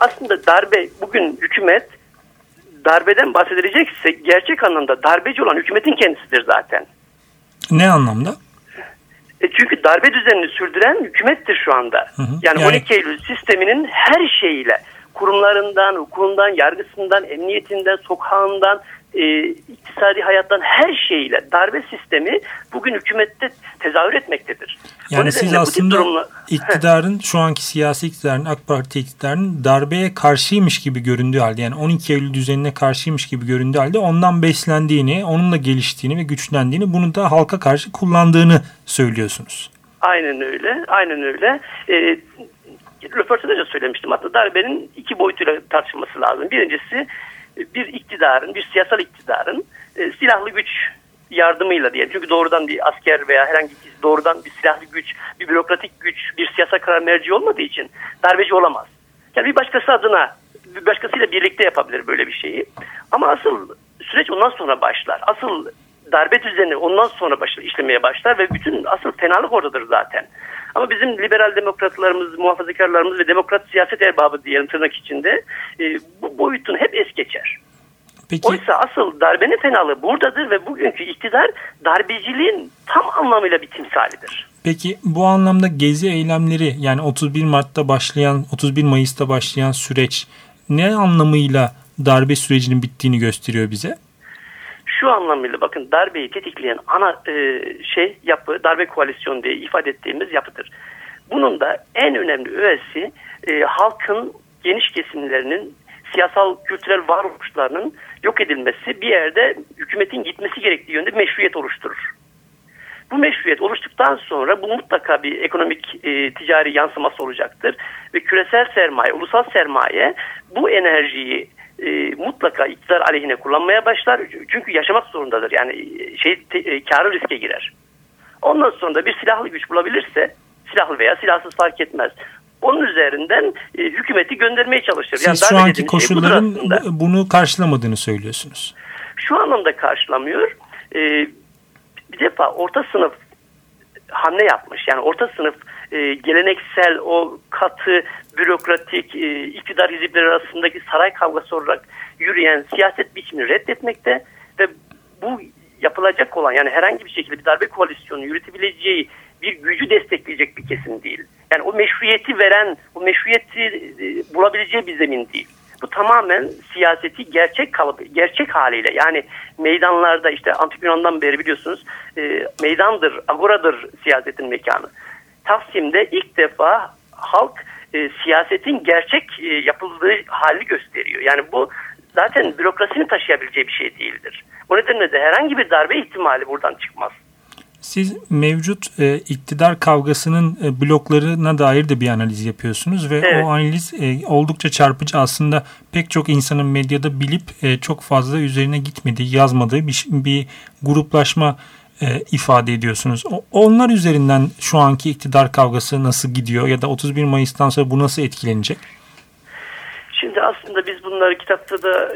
Aslında darbe, bugün hükümet darbeden bahsedilecekse gerçek anlamda darbeci olan hükümetin kendisidir zaten. Ne anlamda? E çünkü darbe düzenini sürdüren hükümettir şu anda. Yani, Yani- 12 Eylül sisteminin her şeyiyle kurumlarından, hukukundan, yargısından, emniyetinden, sokağından, e, iktisadi hayattan her şeyiyle darbe sistemi bugün hükümette tezahür etmektedir. Yani siz aslında durumla- iktidarın şu anki siyasi iktidarın AK Parti iktidarının darbeye karşıymış gibi göründüğü halde yani 12 Eylül düzenine karşıymış gibi göründüğü halde ondan beslendiğini, onunla geliştiğini ve güçlendiğini bunu da halka karşı kullandığını söylüyorsunuz. Aynen öyle, aynen öyle. E, röportajda da söylemiştim hatta darbenin iki boyutuyla tartışılması lazım. Birincisi bir iktidarın, bir siyasal iktidarın e, silahlı güç yardımıyla diye. Çünkü doğrudan bir asker veya herhangi bir doğrudan bir silahlı güç, bir bürokratik güç, bir siyasal karar merci olmadığı için darbeci olamaz. Yani bir başkası adına bir başkasıyla birlikte yapabilir böyle bir şeyi. Ama asıl süreç ondan sonra başlar. Asıl darbe düzeni ondan sonra baş, işlemeye başlar ve bütün asıl fenalık oradadır zaten. Ama bizim liberal demokratlarımız, muhafazakarlarımız ve demokrat siyaset erbabı diyelim tırnak içinde e, bu boyutun hep es geçer. Peki. Oysa asıl darbenin fenalığı buradadır ve bugünkü iktidar darbeciliğin tam anlamıyla bir timsalidir. Peki bu anlamda gezi eylemleri yani 31 Mart'ta başlayan 31 Mayıs'ta başlayan süreç ne anlamıyla darbe sürecinin bittiğini gösteriyor bize? Şu anlamıyla bakın darbeyi tetikleyen ana e, şey yapı darbe koalisyonu diye ifade ettiğimiz yapıdır. Bunun da en önemli öğesi e, halkın geniş kesimlerinin siyasal kültürel varoluşlarının yok edilmesi bir yerde hükümetin gitmesi gerektiği yönde meşruiyet oluşturur. Bu meşruiyet oluştuktan sonra bu mutlaka bir ekonomik e, ticari yansıması olacaktır. Ve küresel sermaye, ulusal sermaye bu enerjiyi e, mutlaka iktidar aleyhine kullanmaya başlar. Çünkü yaşamak zorundadır. Yani e, şey te, e, karı riske girer. Ondan sonra da bir silahlı güç bulabilirse silahlı veya silahsız fark etmez. Onun üzerinden e, hükümeti göndermeye çalışır. Siz yani şu anki şey koşulların bu- bunu karşılamadığını söylüyorsunuz. şu anlamda karşılamıyor. Ee, bir defa orta sınıf hamle yapmış. Yani orta sınıf e, geleneksel o katı bürokratik e, iktidar hizipleri arasındaki saray kavgası olarak yürüyen siyaset biçimini reddetmekte ve bu yapılacak olan yani herhangi bir şekilde bir darbe koalisyonu yürütebileceği bir gücü destekleyecek bir kesim değil. Yani o meşruiyeti veren, o meşruiyeti e, bulabileceği bir zemin değil. Bu tamamen siyaseti gerçek kalıbı, gerçek haliyle yani meydanlarda işte Antik Yunan'dan beri biliyorsunuz e, meydandır, agoradır siyasetin mekanı. Taksim'de ilk defa halk e, siyasetin gerçek e, yapıldığı hali gösteriyor. Yani bu zaten bürokrasinin taşıyabileceği bir şey değildir. O nedenle de herhangi bir darbe ihtimali buradan çıkmaz. Siz mevcut e, iktidar kavgasının e, bloklarına dair de bir analiz yapıyorsunuz ve Evet. o analiz e, oldukça çarpıcı aslında pek çok insanın medyada bilip e, çok fazla üzerine gitmediği, yazmadığı bir, bir gruplaşma e, ifade ediyorsunuz. O, onlar üzerinden şu anki iktidar kavgası nasıl gidiyor ya da 31 Mayıs'tan sonra bu nasıl etkilenecek? Şimdi aslında biz bunları kitapta da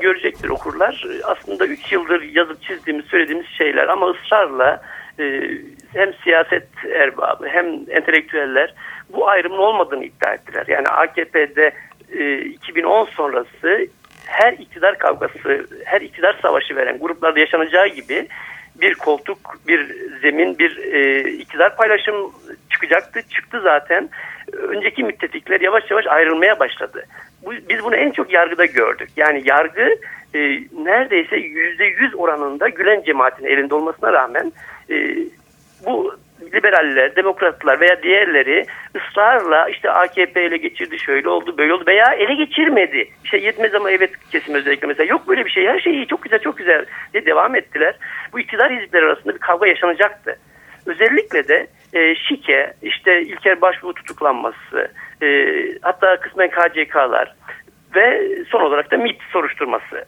görecektir okurlar. Aslında 3 yıldır yazıp çizdiğimiz, söylediğimiz şeyler ama ısrarla e, hem siyaset erbabı hem entelektüeller bu ayrımın olmadığını iddia ettiler. Yani AKP'de e, 2010 sonrası her iktidar kavgası, her iktidar savaşı veren gruplarda yaşanacağı gibi bir koltuk, bir zemin, bir e, iktidar paylaşım çıkacaktı. Çıktı zaten. Önceki müttefikler yavaş yavaş ayrılmaya başladı. Bu, biz bunu en çok yargıda gördük. Yani yargı e, neredeyse yüzde yüz oranında Gülen cemaatinin elinde olmasına rağmen e, bu liberaller, demokratlar veya diğerleri ısrarla işte AKP ele geçirdi, şöyle oldu, böyle oldu veya ele geçirmedi. İşte yetmez ama evet kesim özellikle mesela yok böyle bir şey. Her şey iyi, çok güzel, çok güzel diye devam ettiler. Bu iktidar hizipleri arasında bir kavga yaşanacaktı. Özellikle de e, şike, işte İlker Başbuğ tutuklanması, e, hatta kısmen KCK'lar ve son olarak da MİT soruşturması.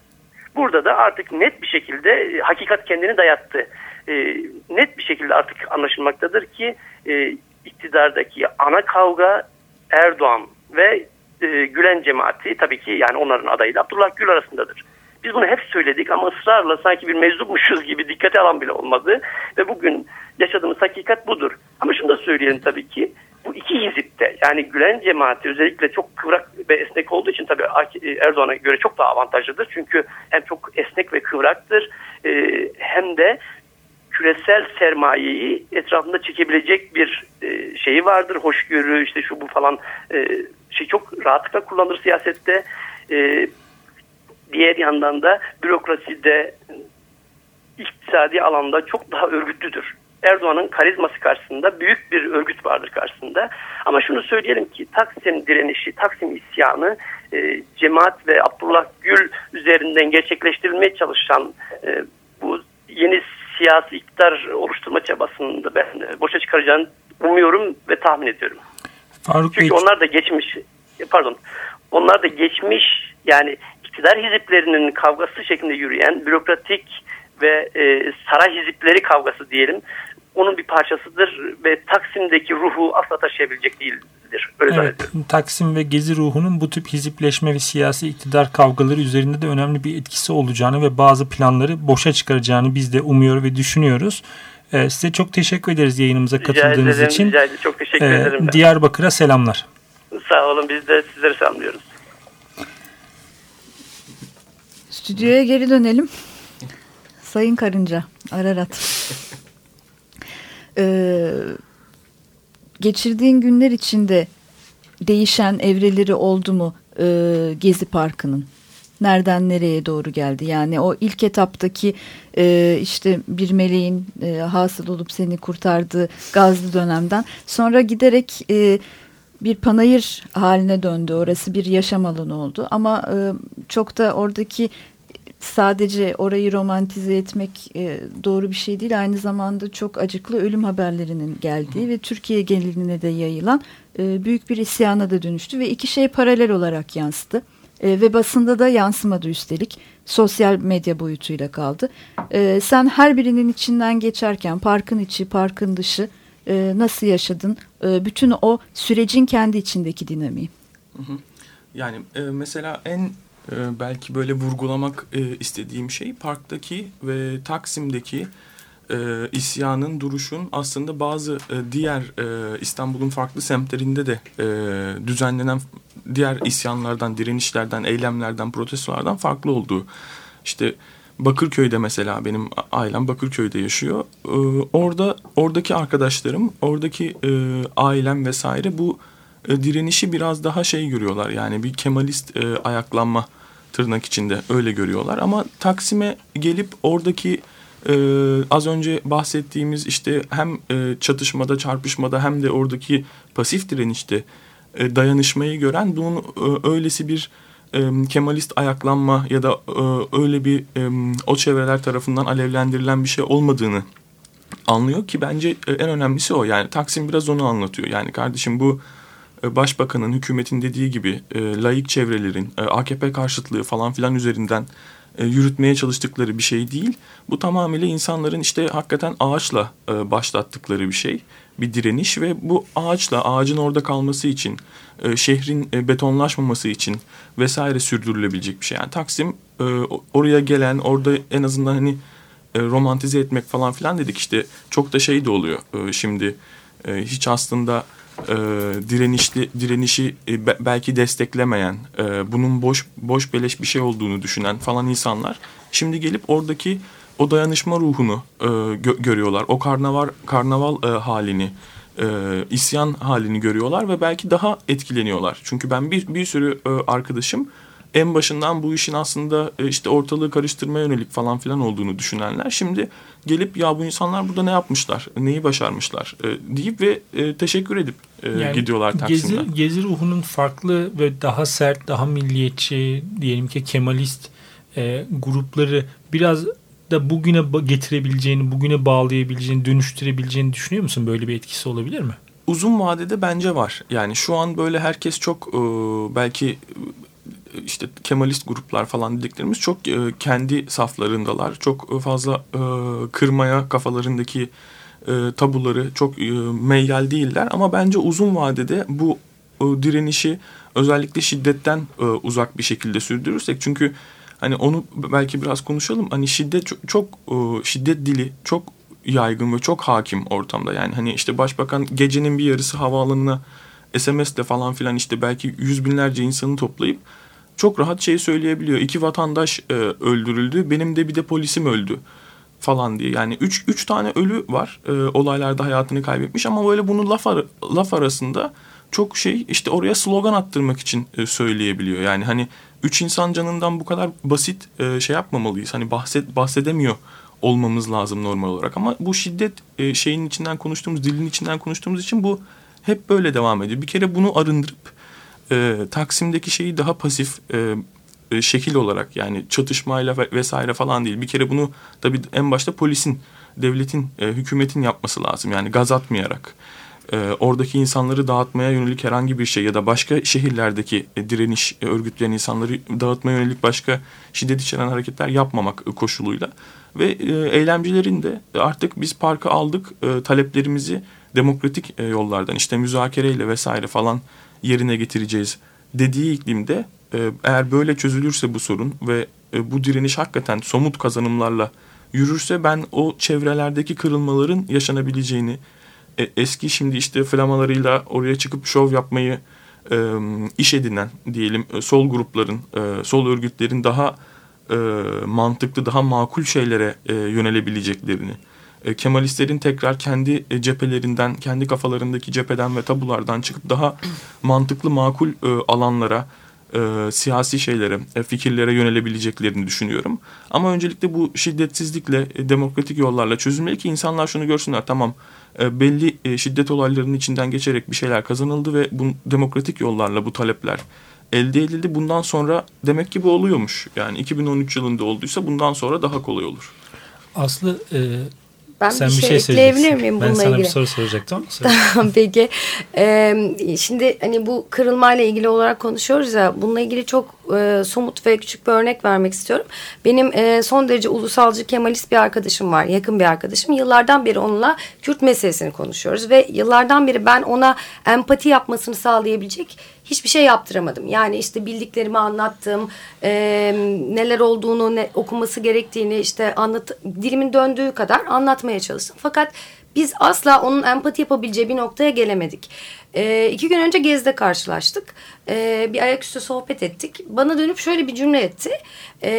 Burada da artık net bir şekilde e, hakikat kendini dayattı. E, net bir şekilde artık anlaşılmaktadır ki e, iktidardaki ana kavga Erdoğan ve e, Gülen cemaati tabii ki yani onların adayı da Abdullah Gül arasındadır. Biz bunu hep söyledik ama ısrarla sanki bir meczupmuşuz gibi dikkate alan bile olmadı. Ve bugün yaşadığımız hakikat budur. Ama şunu da söyleyelim tabii ki bu iki hizipte yani Gülen cemaati özellikle çok kıvrak ve esnek olduğu için tabii AK- Erdoğan'a göre çok daha avantajlıdır. Çünkü hem çok esnek ve kıvraktır e, hem de küresel sermayeyi etrafında çekebilecek bir e, şeyi vardır. Hoşgörü işte şu bu falan e, şey çok rahatlıkla kullanır siyasette. E, diğer yandan da bürokraside iktisadi alanda çok daha örgütlüdür. Erdoğan'ın karizması karşısında büyük bir örgüt vardır karşısında. Ama şunu söyleyelim ki Taksim direnişi, Taksim isyanı e, cemaat ve Abdullah Gül üzerinden gerçekleştirilmeye çalışan e, bu yeni siyasi iktidar oluşturma çabasını da ben e, boşa çıkaracağını umuyorum ve tahmin ediyorum. Faruk Çünkü Bey, onlar da geçmiş, pardon, onlar da geçmiş yani iktidar hiziplerinin kavgası şeklinde yürüyen bürokratik ve e, saray hizipleri kavgası diyelim. Onun bir parçasıdır ve Taksim'deki ruhu asla taşıyabilecek değildir. Öyle Evet, Taksim ve Gezi ruhunun bu tip hizipleşme ve siyasi iktidar kavgaları üzerinde de önemli bir etkisi olacağını ve bazı planları boşa çıkaracağını biz de umuyor ve düşünüyoruz. Ee, size çok teşekkür ederiz yayınımıza Rica katıldığınız ederim, için. rica ederim. Çok teşekkür Ee, ederim ben. Diyarbakır'a selamlar. Sağ olun biz de sizleri selamlıyoruz. Stüdyoya geri dönelim. Sayın Karınca, Ararat. <laughs> Ee, geçirdiğin günler içinde değişen evreleri oldu mu e, Gezi Parkı'nın? Nereden nereye doğru geldi? Yani o ilk etaptaki e, işte bir meleğin e, hasıl olup seni kurtardığı gazlı dönemden sonra giderek e, bir panayır haline döndü. Orası bir yaşam alanı oldu. Ama e, çok da oradaki sadece orayı romantize etmek e, doğru bir şey değil. Aynı zamanda çok acıklı ölüm haberlerinin geldiği ve Türkiye geneline de yayılan e, büyük bir isyana da dönüştü ve iki şey paralel olarak yansıdı. E, ve basında da yansımadı üstelik. Sosyal medya boyutuyla kaldı. E, sen her birinin içinden geçerken parkın içi, parkın dışı e, nasıl yaşadın? E, bütün o sürecin kendi içindeki dinamiği. Hı hı. Yani e, mesela en e, belki böyle vurgulamak e, istediğim şey parktaki ve Taksim'deki e, isyanın, duruşun aslında bazı e, diğer e, İstanbul'un farklı semtlerinde de e, düzenlenen diğer isyanlardan, direnişlerden, eylemlerden, protestolardan farklı olduğu. İşte Bakırköy'de mesela benim ailem Bakırköy'de yaşıyor. Ee, orada oradaki arkadaşlarım, oradaki e, ailem vesaire bu e, direnişi biraz daha şey görüyorlar. Yani bir Kemalist e, ayaklanma tırnak içinde öyle görüyorlar. Ama Taksim'e gelip oradaki e, az önce bahsettiğimiz işte hem e, çatışmada, çarpışmada hem de oradaki pasif direnişte e, dayanışmayı gören bunun e, öylesi bir e, Kemalist ayaklanma ya da e, öyle bir e, o çevreler tarafından alevlendirilen bir şey olmadığını anlıyor ki bence e, en önemlisi o. Yani Taksim biraz onu anlatıyor. Yani kardeşim bu başbakanın, hükümetin dediği gibi e, laik çevrelerin, e, AKP karşıtlığı falan filan üzerinden e, yürütmeye çalıştıkları bir şey değil. Bu tamamıyla insanların işte hakikaten ağaçla e, başlattıkları bir şey. Bir direniş ve bu ağaçla, ağacın orada kalması için, e, şehrin e, betonlaşmaması için vesaire sürdürülebilecek bir şey. Yani Taksim e, oraya gelen, orada en azından hani e, romantize etmek falan filan dedik işte çok da şey de oluyor e, şimdi e, hiç aslında e, direnişli direnişi e, be- belki desteklemeyen e, bunun boş boş beleş bir şey olduğunu düşünen falan insanlar şimdi gelip oradaki o dayanışma ruhunu e, gö- görüyorlar. O karnaval karnaval e, halini e, isyan halini görüyorlar ve belki daha etkileniyorlar. Çünkü ben bir bir sürü e, arkadaşım en başından bu işin aslında e, işte ortalığı karıştırmaya yönelik falan filan olduğunu düşünenler şimdi gelip ya bu insanlar burada ne yapmışlar, neyi başarmışlar e, deyip ve e, teşekkür edip Yani gidiyorlar Taksim'den. Gezi, gezi ruhunun farklı ve daha sert, daha milliyetçi, diyelim ki Kemalist e, grupları biraz da bugüne getirebileceğini, bugüne bağlayabileceğini, dönüştürebileceğini düşünüyor musun? Böyle bir etkisi olabilir mi? Uzun vadede bence var. Yani şu an böyle herkes çok e, belki işte Kemalist gruplar falan dediklerimiz çok e, kendi saflarındalar. Çok fazla e, kırmaya kafalarındaki e, tabuları çok e, meyyal değiller. Ama bence uzun vadede bu e, direnişi özellikle şiddetten e, uzak bir şekilde sürdürürsek. Çünkü hani onu belki biraz konuşalım. Hani şiddet çok, çok e, şiddet dili çok yaygın ve çok hakim ortamda. Yani hani işte başbakan gecenin bir yarısı havaalanına SMS'le falan filan işte belki yüz binlerce insanı toplayıp çok rahat şey söyleyebiliyor. İki vatandaş e, öldürüldü. Benim de bir de polisim öldü falan diye. Yani üç, üç tane ölü var. E, olaylarda hayatını kaybetmiş ama böyle bunu laf, ara, laf arasında çok şey işte oraya slogan attırmak için e, söyleyebiliyor. Yani hani üç insan canından bu kadar basit e, şey yapmamalıyız. Hani bahset bahsedemiyor olmamız lazım normal olarak. Ama bu şiddet e, şeyin içinden konuştuğumuz, dilin içinden konuştuğumuz için bu hep böyle devam ediyor. Bir kere bunu arındırıp e, Taksim'deki şeyi daha pasif e, e, şekil olarak yani çatışmayla ve- vesaire falan değil. Bir kere bunu tabii en başta polisin, devletin, e, hükümetin yapması lazım. Yani gaz atmayarak, e, oradaki insanları dağıtmaya yönelik herhangi bir şey ya da başka şehirlerdeki e, direniş e, örgütleyen insanları dağıtmaya yönelik başka şiddet içeren hareketler yapmamak e, koşuluyla ve e, eylemcilerin de artık biz parkı aldık e, taleplerimizi demokratik e, yollardan işte müzakereyle vesaire falan yerine getireceğiz dediği iklimde e, eğer böyle çözülürse bu sorun ve e, bu direniş hakikaten somut kazanımlarla yürürse ben o çevrelerdeki kırılmaların yaşanabileceğini e, eski şimdi işte flamalarıyla oraya çıkıp şov yapmayı iş edinen diyelim sol grupların, sol örgütlerin daha mantıklı, daha makul şeylere yönelebileceklerini, e, Kemalistlerin tekrar kendi e, cephelerinden, kendi kafalarındaki cepheden ve tabulardan çıkıp daha mantıklı, makul e, alanlara, e, siyasi şeylere, fikirlere yönelebileceklerini düşünüyorum. Ama öncelikle bu şiddetsizlikle, demokratik yollarla çözülmeli ki insanlar şunu görsünler. Tamam belli şiddet olaylarının içinden geçerek bir şeyler kazanıldı ve bu demokratik yollarla bu talepler elde edildi. Bundan sonra demek ki bu oluyormuş. Yani 2013 yılında olduysa bundan sonra daha kolay olur. Aslı e, Ben sen bir bir şey şey, ekleyebilir miyim Ben bununla sana ilgili? bir soru soracaktım. Tamam peki. Ee, şimdi hani bu kırılmayla ilgili olarak konuşuyoruz ya. Bununla ilgili çok e, somut ve küçük bir örnek vermek istiyorum. Benim e, son derece ulusalcı Kemalist bir arkadaşım var. Yakın bir arkadaşım. Yıllardan beri onunla Kürt meselesini konuşuyoruz. Ve yıllardan beri ben ona empati yapmasını sağlayabilecek hiçbir şey yaptıramadım. Yani işte bildiklerimi anlattım. e, neler olduğunu, ne okuması gerektiğini işte anlat dilimin döndüğü kadar anlatmaya çalıştım. Fakat biz asla onun empati yapabileceği bir noktaya gelemedik. E, iki gün önce Gez'de karşılaştık. E, bir ayaküstü sohbet ettik. Bana dönüp şöyle bir cümle etti. E,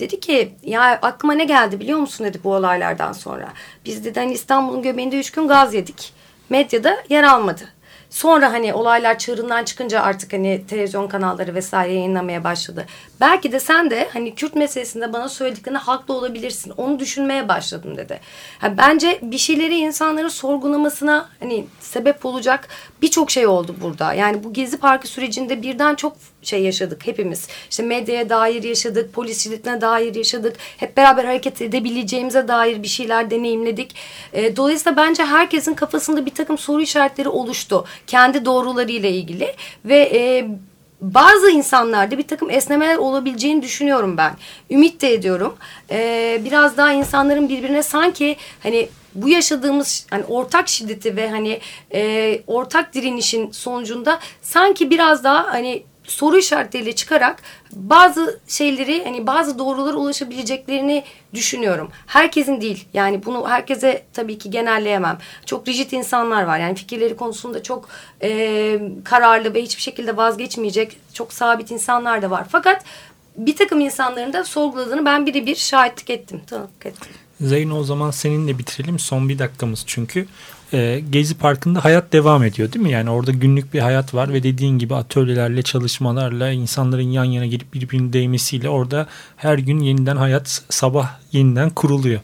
dedi ki ya aklıma ne geldi biliyor musun dedi bu olaylardan sonra. Biz dedi hani İstanbul'un göbeğinde üç gün gaz yedik. Medyada yer almadı. Sonra hani olaylar çığırından çıkınca artık hani televizyon kanalları vesaire yayınlamaya başladı. Belki de sen de hani Kürt meselesinde bana söylediklerine haklı olabilirsin. Onu düşünmeye başladım dedi. Ha, bence bir şeyleri insanların sorgulamasına hani sebep olacak birçok şey oldu burada. Yani bu Gezi Parkı sürecinde birden çok şey yaşadık hepimiz. İşte medyaya dair yaşadık, polis şiddetine dair yaşadık. Hep beraber hareket edebileceğimize dair bir şeyler deneyimledik. E, dolayısıyla bence herkesin kafasında bir takım soru işaretleri oluştu. Kendi doğrularıyla ilgili ve e, bazı insanlarda bir takım esnemeler olabileceğini düşünüyorum ben. Ümit de ediyorum. Ee, biraz daha insanların birbirine sanki hani bu yaşadığımız hani ortak şiddeti ve hani e, ortak direnişin sonucunda sanki biraz daha hani soru işaretleriyle çıkarak bazı şeyleri hani bazı doğrulara ulaşabileceklerini düşünüyorum. Herkesin değil yani bunu herkese tabii ki genelleyemem. Çok rigid insanlar var yani fikirleri konusunda çok e, kararlı ve hiçbir şekilde vazgeçmeyecek çok sabit insanlar da var. Fakat bir takım insanların da sorguladığını ben birebir şahitlik ettim. Tanıklık ettim. Zeyno o zaman seninle bitirelim. Son bir dakikamız çünkü. Ee, Gezi Parkı'nda hayat devam ediyor değil mi? Yani orada günlük bir hayat var ve dediğin gibi atölyelerle, çalışmalarla, insanların yan yana gelip birbirinin değmesiyle orada her gün yeniden hayat sabah yeniden kuruluyor.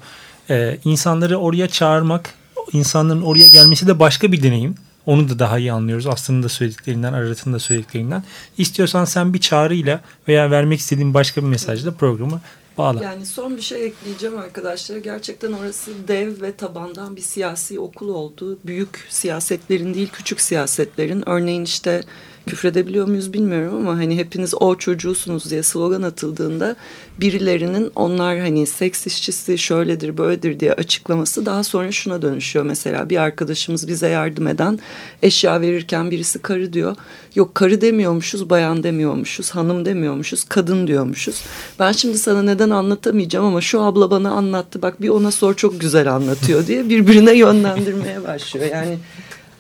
Ee, insanları oraya çağırmak, insanların oraya gelmesi de başka bir deneyim. Onu da daha iyi anlıyoruz aslında söylediklerinden, Arat'ın da söylediklerinden. İstiyorsan sen bir çağrıyla veya vermek istediğin başka bir mesajla programı bağla. Yani son bir şey ekleyeceğim arkadaşlar. Gerçekten orası dev ve tabandan bir siyasi okul oldu. Büyük siyasetlerin değil küçük siyasetlerin. Örneğin işte küfredebiliyor muyuz bilmiyorum ama hani hepiniz o çocuğusunuz diye slogan atıldığında birilerinin onlar hani seks işçisi şöyledir böyledir diye açıklaması daha sonra şuna dönüşüyor. Mesela bir arkadaşımız bize yardım eden eşya verirken birisi karı diyor. Yok karı demiyormuşuz, bayan demiyormuşuz, hanım demiyormuşuz, kadın diyormuşuz. Ben şimdi sana neden anlatamayacağım ama şu abla bana anlattı. Bak bir ona sor çok güzel anlatıyor diye birbirine yönlendirmeye başlıyor. Yani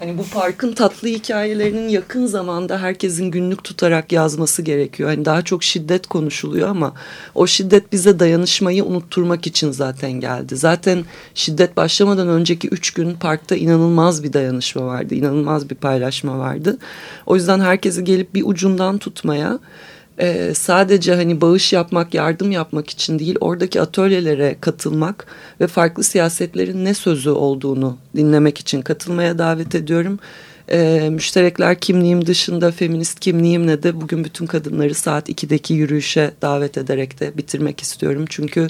Hani bu parkın tatlı hikayelerinin yakın zamanda herkesin günlük tutarak yazması gerekiyor. Hani daha çok şiddet konuşuluyor ama o şiddet bize dayanışmayı unutturmak için zaten geldi. Zaten şiddet başlamadan önceki üç gün parkta inanılmaz bir dayanışma vardı. inanılmaz bir paylaşma vardı. O yüzden herkesi gelip bir ucundan tutmaya e, sadece hani bağış yapmak, yardım yapmak için değil, oradaki atölyelere katılmak ve farklı siyasetlerin ne sözü olduğunu dinlemek için katılmaya davet ediyorum. E, müşterekler kimliğim dışında feminist kimliğimle de bugün bütün kadınları saat 2'deki yürüyüşe davet ederek de bitirmek istiyorum. Çünkü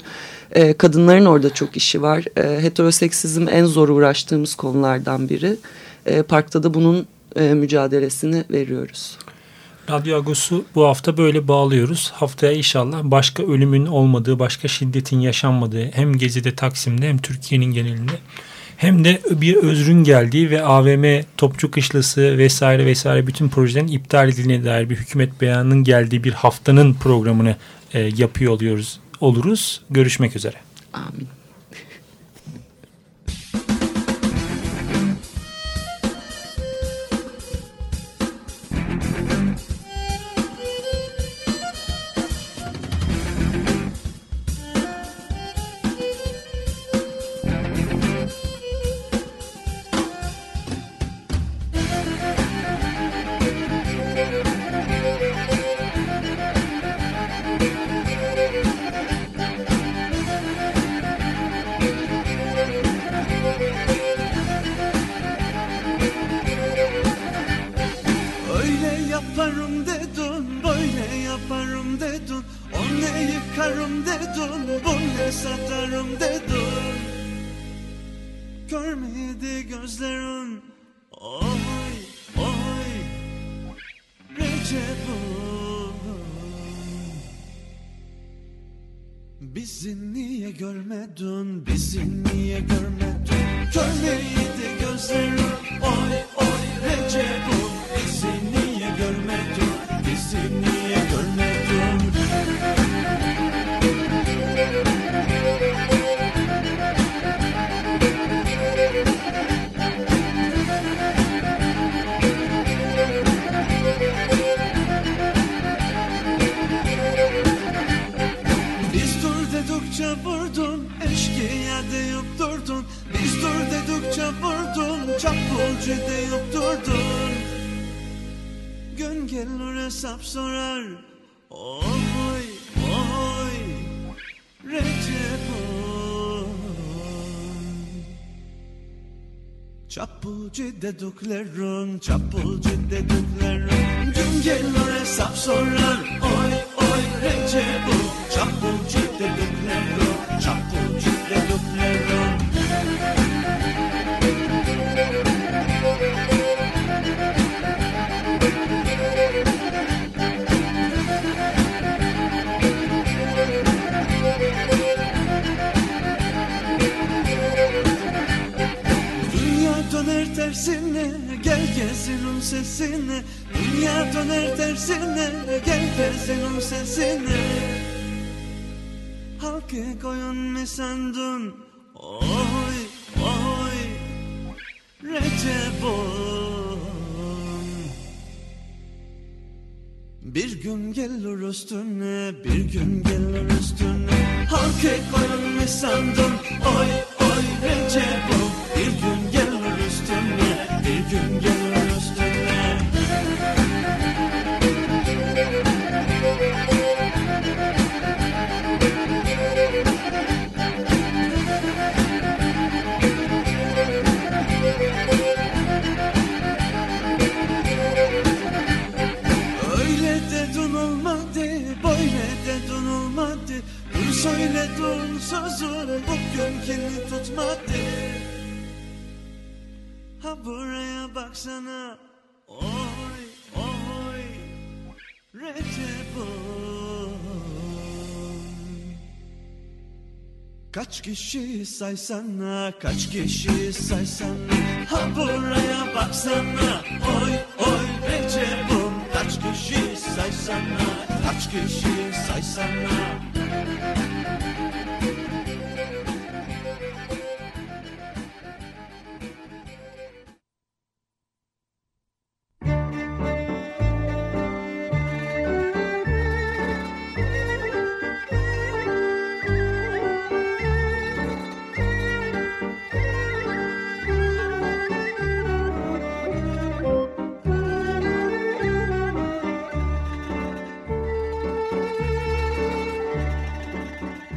e, kadınların orada çok işi var. E, heteroseksizm en zor uğraştığımız konulardan biri. e, parkta da bunun e, mücadelesini veriyoruz. Radyo Agos'u bu hafta böyle bağlıyoruz. Haftaya inşallah başka ölümün olmadığı, başka şiddetin yaşanmadığı hem Gezi'de Taksim'de hem Türkiye'nin genelinde hem de bir özrün geldiği ve AVM, Topçu Kışlası vesaire vesaire bütün projelerin iptal edildiğine dair bir hükümet beyanının geldiği bir haftanın programını e, yapıyor oluyoruz oluruz. Görüşmek üzere. Amin. Çapulcu dediklerin, Dünya döner tersine gel gezinin sesine. Halkı koyun mu sandın? Oy oy Recep'im Bir gün gelir üstüne bir gün gelir üstüne. Halkı koyun mu sandın? Oy oy Recep'im Bir sözün bugünkini tutmadı. Ha buraya baksana, oy oy Recep'im Kaç kişi saysana, kaç kişi saysana. Ha buraya baksana, oy oy Recep'im Kaç kişi saysana, kaç kişi saysana